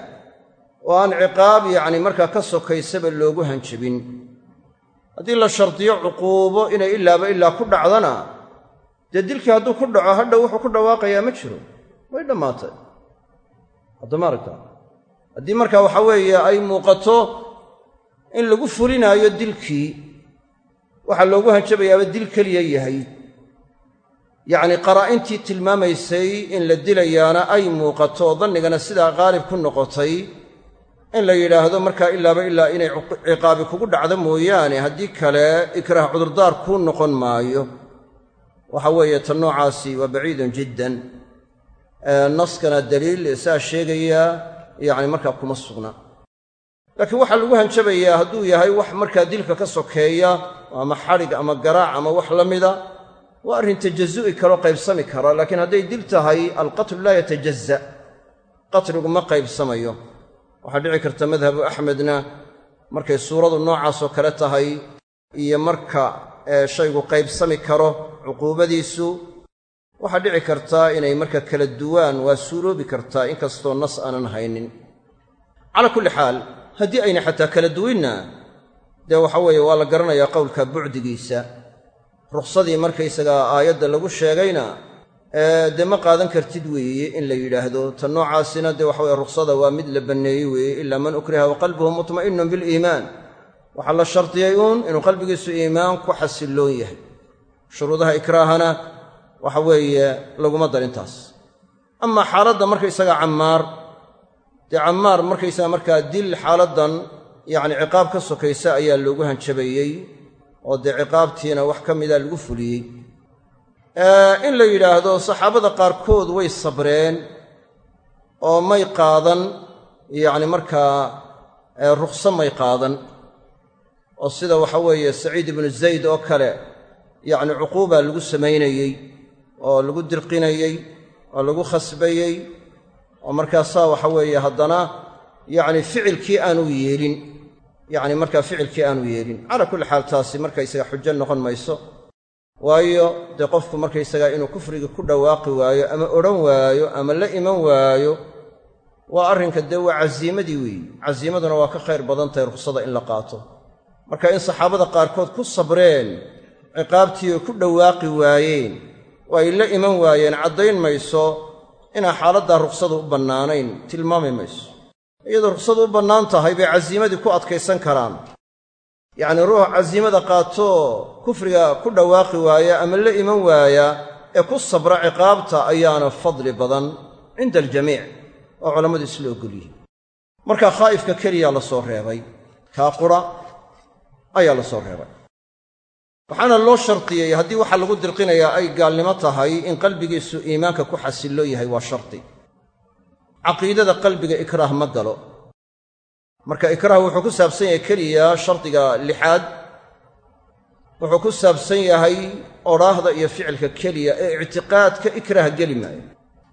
oo aan ciqaab yacni markaa ka sokaysaba loogu hanjabin. Haddii la shardiyo cuquubo inay ilaaba ilaa ku dhacdana dee dilkii hadduu ku dhaco hadhow wuxuu ku dhawaaqayaa ma jiro. Way dhammaatay. Haddama aragta haddii markaa waxa weeye ay muuqato in lagu fulinaayo dilkii waxaa loogu hanjabayaaba dil keliya yahay. Yacni qaraa'intii tilmaamaysay in la dilayaana ay muuqato oo dannigana sidaa qaalib ku noqotay in la yidhaahdo markaa ilaaba ilaa inay ciqaabi kugu dhacdo mooyaane haddii kale ikraah cudurdaar kuu noqon maayo. Waxa weeye tan noocaasi waa baciidun jiddan. Naskana daliil saa sheegayaa yacni markaa kuma sugna. Laakiin waxaa lagu hanjabayaa hadduu yahay wax markaa dilka ka sokeeya ama xadhig ama garaac ama wax la mida waa arrin tajazu'i kaloo qaybsami kara laakiin hadday dil tahay alqatlu laa yatajaza qatligu ma qaybsamayo. Waxaa dhici karta madhabu axmedna markay suuradu noocaasoo kale tahay iyo marka shaygu qaybsami karo cuquubadiisu waxaa dhici kartaa inay marka kala duwaan waa suuroobi kartaa inkastoo nas aanan haynin. Calaa kulli xaal haddii ayna xataa kala duwinna dee waxa weeye waa la garanayaa qowlka bucdigiisa. Rukhsadii markaysagaa aayadda lagu sheegayna dee ma qaadan kartid weeye in la yidhaahdo. Ta noocaasina dee waxa weye rukhsada waa mid la banneeyey weeye ilaa man ukriha wa qalbuhu mutma'innun biliimaan waxaa la shardiyey uun inuu qalbigiisu iimaan ku xasilloon yahay. Shuruudaha ikraahana waxa weeye laguma darintaas amaa xaaladda markaysagaa cammaar dee cammaar markaysaga markaa dil xaaladdan yacni ciqaab ka sokaysa ayaa loogu hanjabayey oo dee ciqaabtiina wax ka mida lagu fuliyey. In la yidhaahdo saxaabada qaarkood way sabreen oo may qaadan yacni markaa rukhso may qaadan. Oo sida waxa weeye saciid ibnu zayd oo kale yacni cuquubaa lagu samaynayey oo lagu dirqinayey oo lagu khasbayey oo markaasaa waxa weeye haddana yacni ficilkii aanu yeelin. Yacni markaa ficilkii aanu yeelin. Calaa kulli xaal taasi markaysaga xujo noqon mayso. Waayo dee qofku markaysagaa inuu kufriga ku dhawaaqi waayo ama odhan waayo ama la iman waayo waa arrinka dee waa casiimadii weeyi. Casiimaduna waa ka khayr badan tahay ruksada in la qaato. Marka in saxaabada qaarkood ku sabreen ciqaabtii ku dhawaaqi waayeen oo ay la iman waayeen caddayn mayso inaan xaaladdaa ruksadu u bannaanayn tilmaami mayso iyadoo ruksadu u bannaan tahay bay casiimadii ku adkaysan karaan. Yacnii ruux casiimada qaatoo kufriga ku dhawaaqi waaya ama la iman waaya ee ku sabra ciqaabta ayaana fadli badan cinda aljamiic oo culammadu isla ogolyihin marka khaa'ifka keliyaa la soo reebay kaa qura ayaa la soo reebay. Waxaana loo shardiyey haddii waxaa lagu dirqinayaa ay gaalnimo tahay in qalbigiisu iimaanka ku xasilloo yahay waa shardi caqiidada qalbiga ikraah ma galo. Marka ikraah wuxuu ku saabsan yahay keliya shardiga lixaad wuxuu ku saabsan yahay odhaahda iyo ficilka keliya ee ictiqaadka ikraah geli maayo.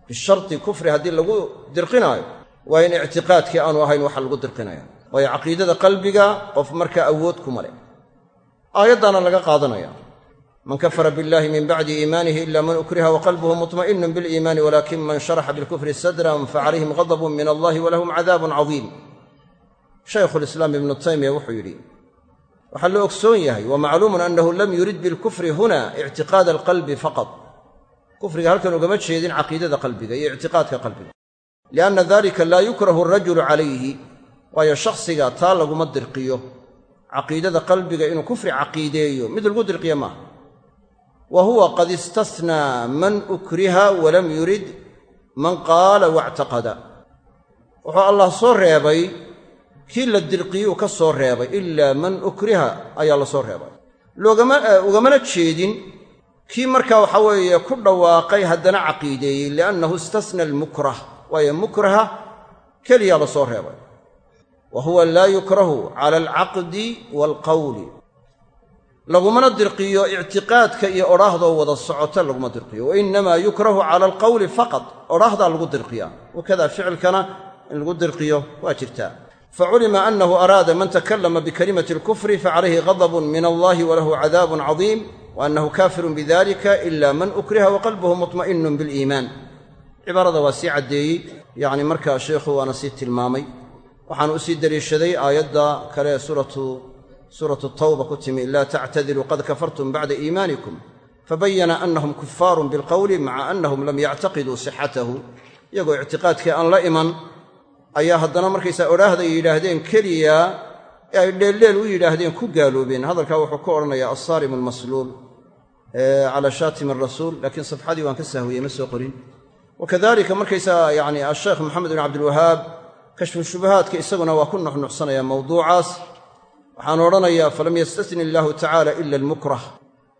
Bishardi kufri haddii lagu dirqinaayo waa in ictiqaadkii aanu ahayn waxa lagu dirqinaya waayo caqiidada qalbiga qof markaa awood kuma leh aayaddaana laga qaadanaya man kafara billahi min bacdi iimaanihi ila man ukriha waqalbuhu mutma'inun biliimaani walakin man sharaxa bilkufri sadran facalayhim ghadabun min allahi walahum cadaabun cadiim shaykhulislaam ibnu taymiya wuxuu yidhi waxaa la ogsoon yahay wa macluumun annahu lam yurid bilkufri huna ictiqaada alqalbi faqad kufriga halkan ugama jeedin caqiidada qalbiga iyo ictiqaadka qalbiga. Lianna dalika laa yukrahu arajulu calayhi waayo shakhsiga taa laguma dirqiyo. Caqiidada qalbiga inuu kufri caqiideeyo mid lagu dirqiya maaha wa huwa qad istasnaa man ukriha walam yurid man qaala wactaqada wuxuu allah soo reebay kii la dirqiyuu ka soo reebay ilaa man ukriha ayaa la soo reebay. Ugamana jeedin kii markaa waxaa weeye ku dhawaaqay haddana caqiideeyey liannahu istasna almukrah waayo mukraha keliyaa la soo reebay. Wa huwa laa yukrahu cala alcaqdi waalqawli lagumana dirqiyo ictiqaadka iyo odhaahdoo wada socota laguma dirqiyo. Wa innamaa yukrahu cala alqawli faqad odhaahdaa lagu dirqiyaa. Wakada ficilkana in lagu dirqiyo waa jirtaa. Faculima annahu araada man takallama bikalimati alkufri facalayhi ghadabun min allahi walahu cadaabun cadiim wa annahu kaafirun bidalika ila man ukriha wa qalbuhu mutma'inun biliimaan cibaarada waa sii caddeeyey yacni markaa sheikhu waana sii tilmaamay. Waxaan u sii aayadda kale ee suuratu tawba ku timi laa tactadiruu qad kafartum bacda iimaanikum fabayana annahum kufaarun bilqowli maca annahum lam yactaqiduu sixatahu. Iyagoo ictiqaadkii aan la iman ayaa haddana markaysaa odhaahday yidhaahdeen keliya ee ay dheeldheel u yidhaahdeen ku gaaloobeen. Hadalkaa wuxuu ka odhanayaa assaarim almasluul calaa shaatim arasuul laakiin safxadii waan ka sahwiyey ma soo qorin. Wakadalika markaysaa yani asheekh maxamed bin cabdilwahaab kashfu shubahaadka isaguna waa ku nuxnuxsanaya mawduucaas waxaan odhanayaa falam yastasni illaahu tacala ila almukrah.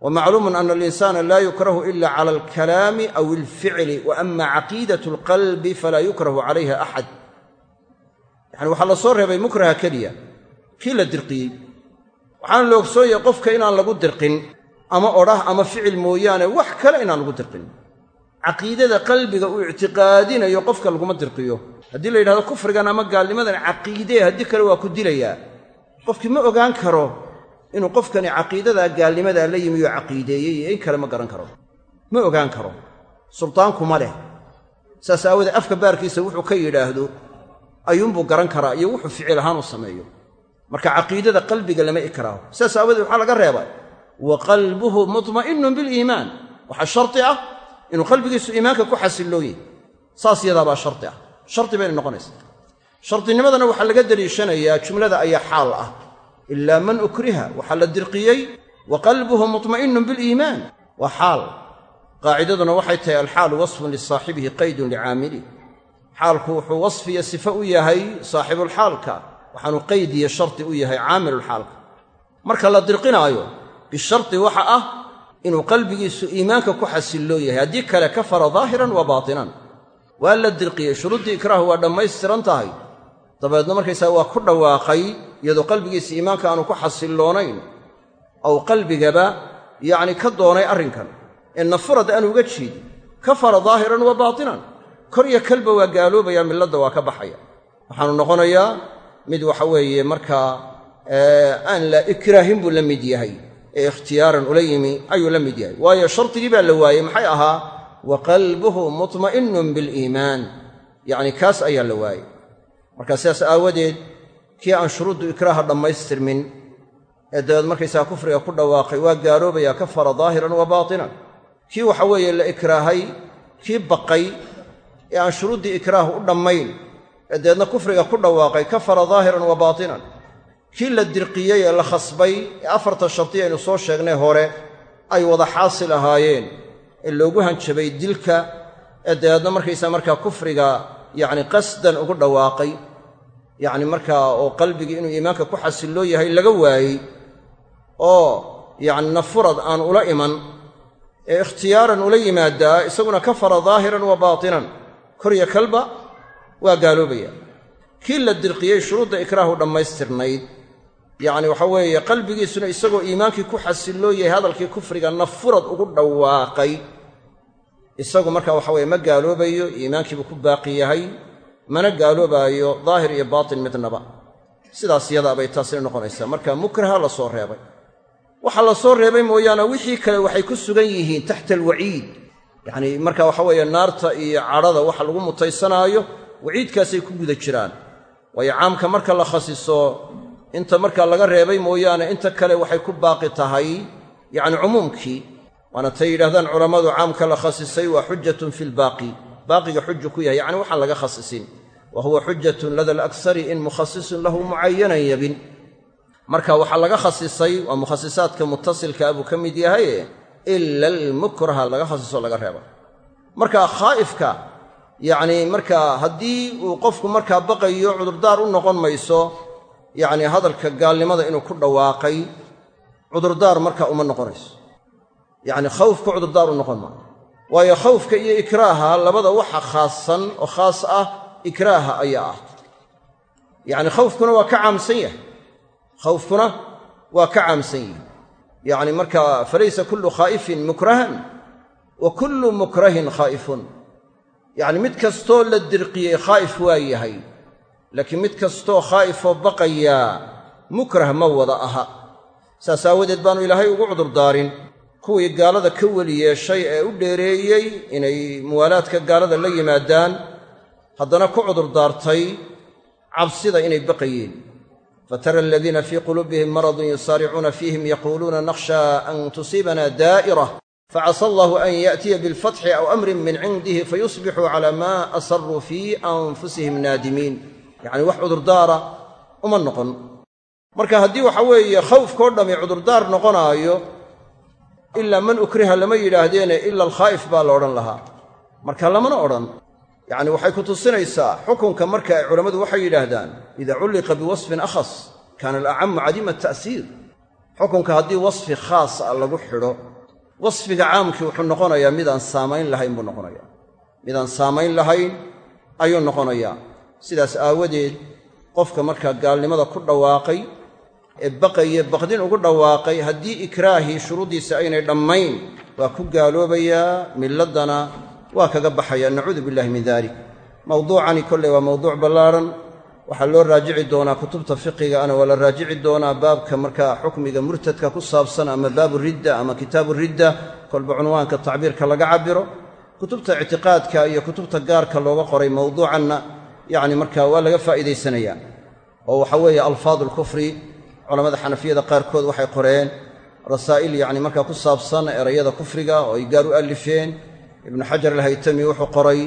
Wa macluumun ana alinsaana laa yukrahu ila cala alkalaami aw alficli wa ama caqiidat alqalbi falaa yukrahu calayha axad. Yani waxaa la soo reebay mukraha keliya. Kii la dirqiyey? Waxaana la ogsoonyahay qofka inaan lagu dirqin ama odhah ama ficil mooyaane wax kale inaan lagu dirqin. Caqiidada qalbiga uu ictiqaadinayo qofka laguma dirqiyo. Haddii la yidhahdo kufrigan ama gaalnimadan caqiidee haddii kale waa ku dilayaa qofkii ma ogaan karo inuu qofkani caqiidadaa gaalnimadaa la yimi oo caqiideeyey iyo in kale ma garan karo. Ma ogaan karo. Sultaankuma leh. Saas aawoodee afka baarkiisa wuxuu ka yidhaahdo ayuunbuu garan karaa iyo wuxuu ficil ahaan u sameeyo. Marka caqiidada qalbiga lama ikraaho saas aawoodee waxaa laga reebay wa qalbuhu mutma'innun biliimaan waxaa sharti ah inuu qalbigiisu iimaanka ku xasillooye saas yadaabaa sharti ah. Shardi bayna noqonaysa shardinimadana waxaa laga deliishanayaa jumlada ayaa xaal ah. Ilaa man ukriha waxaa la dirqiyey wa qalbuhu mutma'innun biliimaan waa xaal. Qaacidaduna waxay tahay alxaalu wasfun lisaaxibihi qaydun licaamilih xaalku wuxuu wasfiya sifo u yahay saaxibulxaalka waxaanu qayd iyo shardi u yahay caamilulxaalka marka la dirqinaayo bishardi waxa ah inuu qalbigiisu iimaanka ku xasilloo yahay. Haddii kale kafara daahiran wa baatinan. Waa la dirqiyey. Shuruuddii ikraahu waa dhammaystiran tahay dabeedna markaysaa waa ku dhawaaqay iyadoo qalbigiisa iimaanka aanu ku xasilloonayn ow qalbigaba yacni ka doonay arrinkan. Ee nafurad aan uga jeedin kafara daahiran wa baatinan. Kor iyo kalba waa gaaloobaya milladda waa ka baxaya. Waxaanu noqonayaa mid waxa weeye markaa aan la ikraahin buu la mid yahay ee ikhtiyaaran ula yimi ayuu la mid yahay. Waayo shardigii baa la waayey maxay ahaa? Wa qalbuhu mutma'innun biliimaan yacni kaas ayaa la waayey marka sidaas aawadeed kii aan shuruuddu ikraaha dhammaystirmin ee dabeed markaysaa kufriga ku dhawaaqay waa gaaloobaya kafara daahiran wa baatinan. Kii waxa weeye la ikraahay kii baqay ee aan shuruuddii ikraahu u dhammayn ee dabeedna kufriga ku dhawaaqay kafara daahiran wa baatinan. Kii la dirqiyey ee la khasbay ee afarta sharti aynu soo sheegnay hore ay wada xaasil ahaayeen ee loogu hanjabay dilka ee dabeedna markaysaa markaa kufriga yacni qasdan ugu dhawaaqay yacni markaa oo qalbigii inuu iimaanka ku xasilloo yahay laga waayey oo yacni nafurad aan ula iman ee ikhtiyaaran ula yimaadaa isaguna kafara daahiran wa baatinan korya kalba waa gaaloobaya kii la dirqiyey shuruudda ikraahu dhammaystirnayd yacni waxa weeye qalbigiisuna isagoo iimaankii ku xasilloo yahay hadalkii kufriga nafurad ugu dhawaaqay isagu marka waxa weye ma gaaloobayo iimaankiibuu ku baaqi yahay mana gaaloobaayo daahir iyo baatin midnaba. Sidaas yadaa bay taasina noqonaysaa. Marka mukraha la soo reebay. Waxa la soo reebay mooyaane wixii kale waxay ku sugan yihiin taxta alwaciid. Yacni marka waxa weeye naarta iyo cadhada waxa lagu mutaysanaayo waciidkaasay ku guda jiraan. Waayo caamka marka la khasiso inta marka laga reebay mooyaane inta kale waxay ku baaqi tahay yacni cumuumkii. Waana tay yidhahdaan culammadu caamka la khasisay waa xujatun fi lbaaqi baaqiga xuju ku yahay yacni waxaan laga khasisin wa huwa xujatun lada alaksari in mukhasisun lahu mucayanan yabin marka waxaa laga khasisay waa mukhasisaadka mutasilkaa buu ka mid yahaye ila almukraha laga khasiso laga reeba marka khaa'ifka yacni markaa haddii uu qofku markaa baqayo cudurdaar u noqon mayso yacni hadalka gaalnimada inuu ku dhawaaqay cudurdaar markaa uma noqonayso yacni khawfka cudurdaar u noqon maayo waayo khawfka iyo ikraaha labada waxa khaasan oo khaas ah ikraaha ayaa ah. Yacni khawfkuna waa ka caamsan yahay. Khawfkuna waa ka caamsan yahay. Yacni markaa falaysa kullu khaa'ifin mukrahan wa kullu mukrahin khaa'ifun. Yacni mid kastoo la dirqiyey khaa'if waa yahay laakiin mid kastoo khaa'ifoo baqayaa mukrah ma wada aha. Saas aawadeed baanu ilaahay ugu cudurdaarin. Kuwii gaalada ka weli yeeshay ee u dheereeyey inay muwaalaadka gaalada la yimaadaan haddana ku cudurdaartay cabsida inay baqayeen. Fatara aladiina fii quluubihim maradun yusaaricuuna fiihim yaquuluuna nakhshaa an tusiibana daa'ira facasa allahu an yaatiya bilfatxi aw amrin min cindihi fayusbixuu cala maa asaruu fii anfusihim naadimiin. Yacni wax cudurdaara uma noqon. Marka haddii waxa weeye khawfkao dhammi cudurdaar noqonaayo ilaa man ukriha lama yidhaahdeene ila alkhaa'if baa la odhan lahaa. Marka lamana odhan yacni waxay ku tusinaysaa xukunka marka ay culammadu waxay yidhaahdaan idaa culliqa biwasfin akhas kaana alacamu cadiima ata'siir xukunka haddii wasfi khaas ah lagu xidho wasfiga caamkii wuxuu noqonayaa midaan saamayn lahayn buu noqonayaa. Midaan saamayn lahayn ayuu noqonayaa. Sidaas aawadeed qofka markaa gaalnimada ku dhawaaqay ee baqaye baqdin ugu dhawaaqay haddii ikraahii shuruuddiisa aynay dhammayn waa ku gaaloobayaa milladdana waa kaga baxayaa nacuudu billahi min dalik mawduucani kolley waa mawduuc ballaadhan waxaa loo raajici doonaa kutubta fiqigaana waa la raajici doonaa baabka markaa xukmiga murtadka ku saabsan ama baabu ridda ama kitaabu ridda kolba cunwaanka tacbiirka laga cabiro kutubta ictiqaadka iyo kutubta gaarka looga qoray mawduucanna yacni markaa waa laga faa'iidaysanayaa. Oo waxa weeye alfaadu alkufri culamada xanafiyada qaarkood waxay qoreen rasaa'il yacni markaa ku saabsan erayada kufriga oo ay gaar u allifeen ibnu xajar alhaytami wuxuu qoray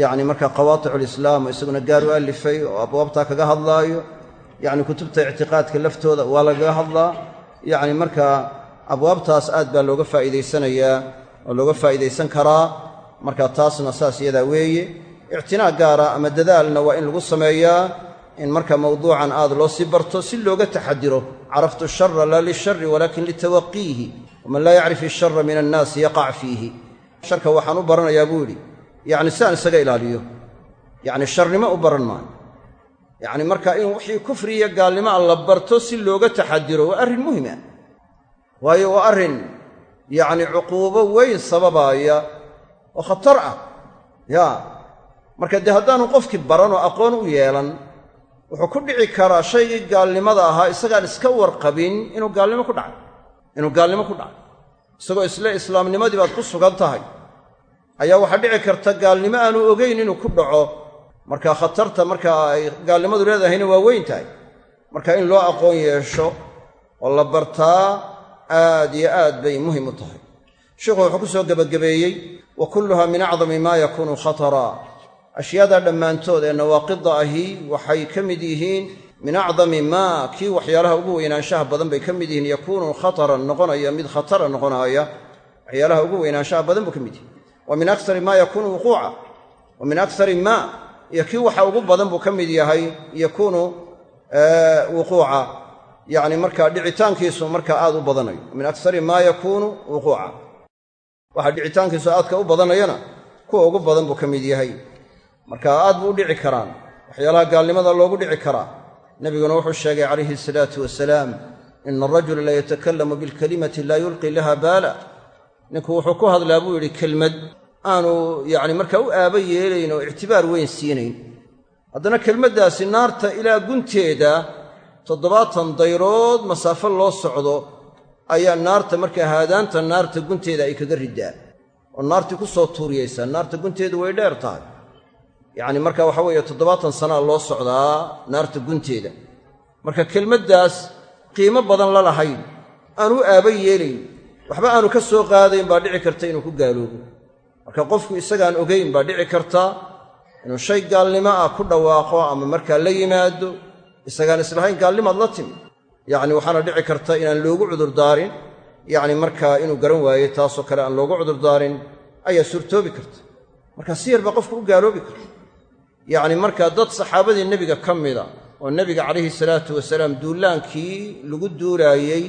yacni markaa qawaaticu lislaam isaguna gaar u allifay oo abwaabtaa kaga hadlaayo yacni kutubta ictiqaadka laftooda waa lagaga hadlaa. Yacni markaa abwaabtaas aad baa looga faa'iidaysanayaa oo looga faa'idaysan karaa. Marka taasna saas iyadaa weeye. Ictinaa gaara ama dadaalna waa in lagu sameeyaa in marka mawduucan aad loo sii barto si looga taxadiro. Caraftu shara laa lishari walaakin litawaqiihi waman laa yacrif ishara min annaasi yaqac fiihi sharka waxaan u baranayaa buu yidhi yacni si aan isaga ilaaliyo. Yacni sharnimo u baran maayo. Yacni marka in wixii kufriya gaalnimo a la barto si looga taxadiro waa arrin muhima waayo waa arrin yacni cuquubo weyn sababaaya oo khatar ah. Yaa marka dee haddaanu qofkii baran oo aqoon u yeelan wuxuu ku dhici karaa shaygii gaalnimada ahaa isagaan iska warqabin inuu gaalnimo ku dhacay inuu gaalnimo ku dhacay isagoo isle islaamnimadii baad ku sugan tahay ayaa waxaa dhici karta gaalnimo aanu ogeyn inuu ku dhaco. Marka khatarta markaa ay gaalnimadu leedahayna waa weyn tahay. Marka in loo aqoon yeesho oo la bartaa aad iyo aad bay muhiim u tahay. Sheikhu wuxuu ku soo gebagabeeyey wa kulluha min acdami maa yakuunu khatara. Ashyaadaa dhammaantood ee nawaaqidda ahi waxay ka mid yihiin min acdami maa kii waxyaalaha ugu weynaanshaha badan bay ka mid yihiin yakuunu khataran noqonaya mid khatara noqonaaya waxyaalaha ugu weynaanshaha badan buu ka mid yihi wa min akari maa yakuunu wuquuca wa min akari maa iyo kii waxa ugu badan buu ka mid yahay yakuunu wuquuca. Yacni markaa dhicitaankiisu markaa aad u badanayo. Min akari maa yakuunu wuquuca. Waxa dhicitaankiisu aadka u badanayana kuwa ugu badan buu ka mid yahay. Marka aad buu u dhici karaan. Waxyaalaha gaalnimada loogu dhici karaa. Nebiguna wuxuu sheegay calayhi asalaatu wasalaam ina arajula la yatakalamu bilkalimati laa yulqi laha baala ninku wuxuu ku hadlaa buu yidhi kelmad aanu yacni markaa u aaba yeelayn oo ictibaar weyn siinayn. Haddana kelmaddaasi naarta ilaa gunteeda toddobaatan dayrood masaafo loo socdo ayaa naarta markaa haadaanta naarta gunteeda ay kaga riddaa oo naartii ku soo tuuriyaysaa naarta gunteedu way dheer tahay. Yacni marka waxa weeye toddobaatan sanaa loo socdaa naarta gunteeda. Marka kelmaddaas qiimo badan la lahayn aan u aaba yeelayn waxba aanu ka soo qaadayn baa dhici karta inuu ku gaaloobo. Marka qofku isagaan ogayn baa dhici karta inuu shay gaalnimo ah ku dhawaaqo ama markaa la yimaado isagaan islahayn gaalnimaad la timi yacni waxaana dhici karta inaan loogu cudurdaarin yacni markaa inuu garan waayo taasoo kale aan loogu cudurdaarin ayaa suurtoobi karta. Marka si yar baa qofku u gaaloobi karta yacni markaa dad saxaabadii nebiga ka mida oo nebiga calayhi salaatu wasalaam duulaankii lagu duulaayey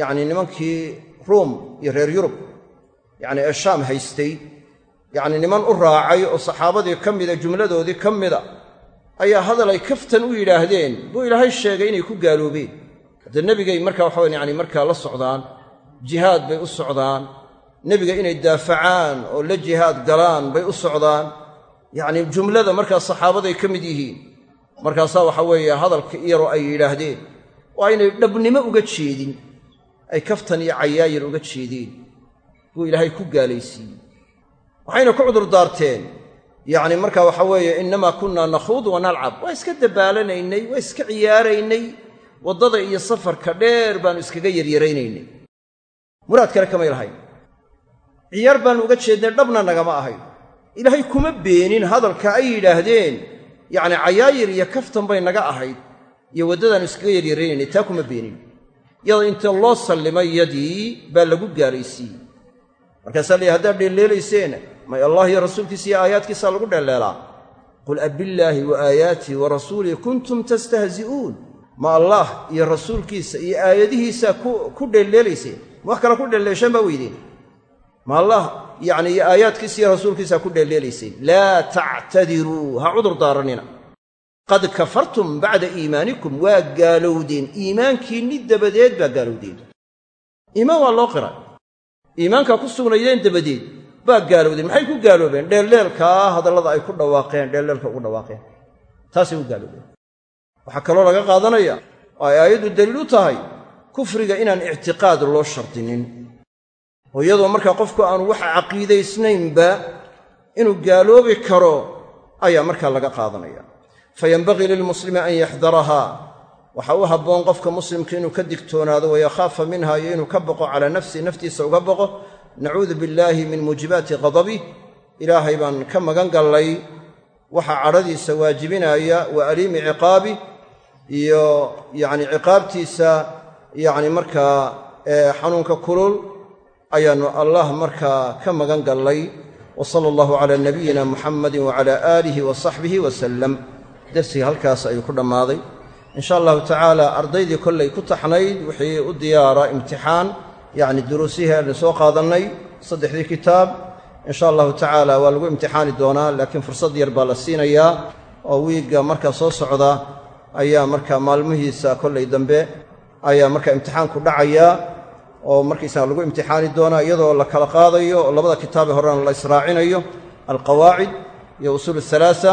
yacni nimankii ruum iyo reer yurub. Yacni ee shaam haystay. Yacni niman u raacay oo saxaabadii ka mida jumladoodii ka mida ayaa hadal ay kaftan u yidhaahdeen. Buu ilaahay sheegay inay ku gaaloobeen. Hadde nebigay markaa waxawan yani markaa la socdaan jihaad bay u socdaan. Nebiga inay daafacaan oo la jihaad galaan bay u socdaan. Yacni jumlada markaa saxaabaday ka mid yihiin markaasaa waxa weeye hadalka iyaroo ay yidhaahdeen. Oo aynay dhabnimo uga jeedin ay kaftan iyo cayaayir uga jeedeen buu ilaahay ku gaalaysiiyey. Waxayna ku cudurdaarteen yacni markaa waxa weeye innamaa kunnaa nakhuud wa nalcab. Waa iska dabbaalanaynay waa iska ciyaaraynay. Waddada iyo safarka dheer baannu iskaga yaryaraynaynay. Muraad kale kamay lahayn ciyaar baannu uga jeednay dhabna nagama ahayn. Ilaahay kuma beenin hadalka ay yidhaahdeen. Yacni cayaayir iyo kaftan bay naga ahayd. Iyo waddadaannu iskaga yaryaraynaynay taa kuma beenin yada inta loo sallimay yadii baa lagu gaalaysiiyey markaasaa leeyahy haddaad dheelleelayseen may allah iyo rasuulkiisa iyo aayaadkiisaa lagu dheelleelaa qul abillaahi wa aayaatii wa rasuulihi kuntum tastahzi'uun. Ma allah iyo rasuulkiisa iyo aayadihiisaa ku dheelleelayseen ma wax kale ku dheelleesheen baa weydeen ma allah yacni iyo aayaadkiisa iyo rasuulkiisaa ku dheelleelayseen laa tactadiruu ha cudur daarannina qad kafartum bacda iimaanikum waa gaalowdeen iimaankiinni dabadeed baa gaalowdeen iimaan waa loo qiray iimaankaa ku sugnaydeen dabadeed baa gaalowdeen maxay ku gaaloobeen dheeldheelkaa hadallada ay ku dhawaaqeen dheeldheelka ugu dhawaaqeen taasay u gaaloobeen waxaa kaloo laga qaadanaya oo ay aayaddu daliil u tahay kufriga inaan ictiqaad loo shardinin oo iyadoo markaa qofku aanu waxa caqiidaysnaynba inuu gaaloobi karo ayaa markaa laga qaadanaya fayenbagii lilmuslimi an yaxdarahaa waxaa u habboon qofka muslimka inuu ka digtoonaado wayakhaafa minha iyo inuu ka boqo calaa nafsihi naftiisa uga boqo nacuudu billaahi min muujibaati qadabih ilaahay baan ka magan gallay waxa cadhadiisa waajibinaya wa aliimi ciqaabi iyo yacni ciqaabtiisa yacni markaa xanuunka kulul ayaannu allah markaa ka magan gallay wa sala allahu calaa nabiyina muxamadin wacala aalihi wa saxbihi wasalam dersiga halkaas ayuu ku dhammaaday. In sha allahu tacaala ardaydii kollay ku taxnayd wixii u diyaara imtixaan yacni duruusihii aynu soo qaadannay saddexdii kitaab. In sha allahu tacaala waa lagu imtixaani doonaa laakiin fursad yar baa la siinayaa oo wiigga markaa soo socda ayaa markaa maalmihiisa kollay dambe ayaa markaa imtixaanku dhacayaa oo markiisaa lagu imtixaani doonaa iyadoo la kala qaadayo oo labada kitaabe horena la israacinayo alqawaacid iyo usuul athalaasa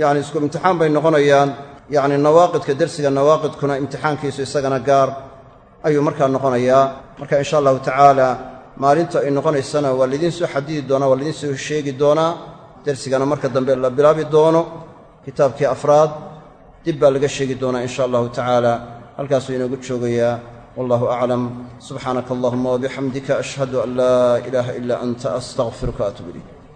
yacni isku imtixaan bay noqonayaan. Yacni nawaaqidka dersiga nawaaqidkuna imtixaankiisu isagana gaar ayuu markaa noqonayaa. Marka insha allahu tacaala maalinta ay noqonaysana waa laidiin soo xadidi doonaa waa laidiin soo sheegi doonaa. Dersigana marka dambe la bilaabi doono kitaabkii afraad. Dib baa laga sheegi doonaa insha allahu tacaala. Halkaasuu inoogu joogayaa. Wallahu aclam subxaanaka allahuma wabixamdika ashhadu an laa ilaaha ilaa anta astaqfiruka atub ilayk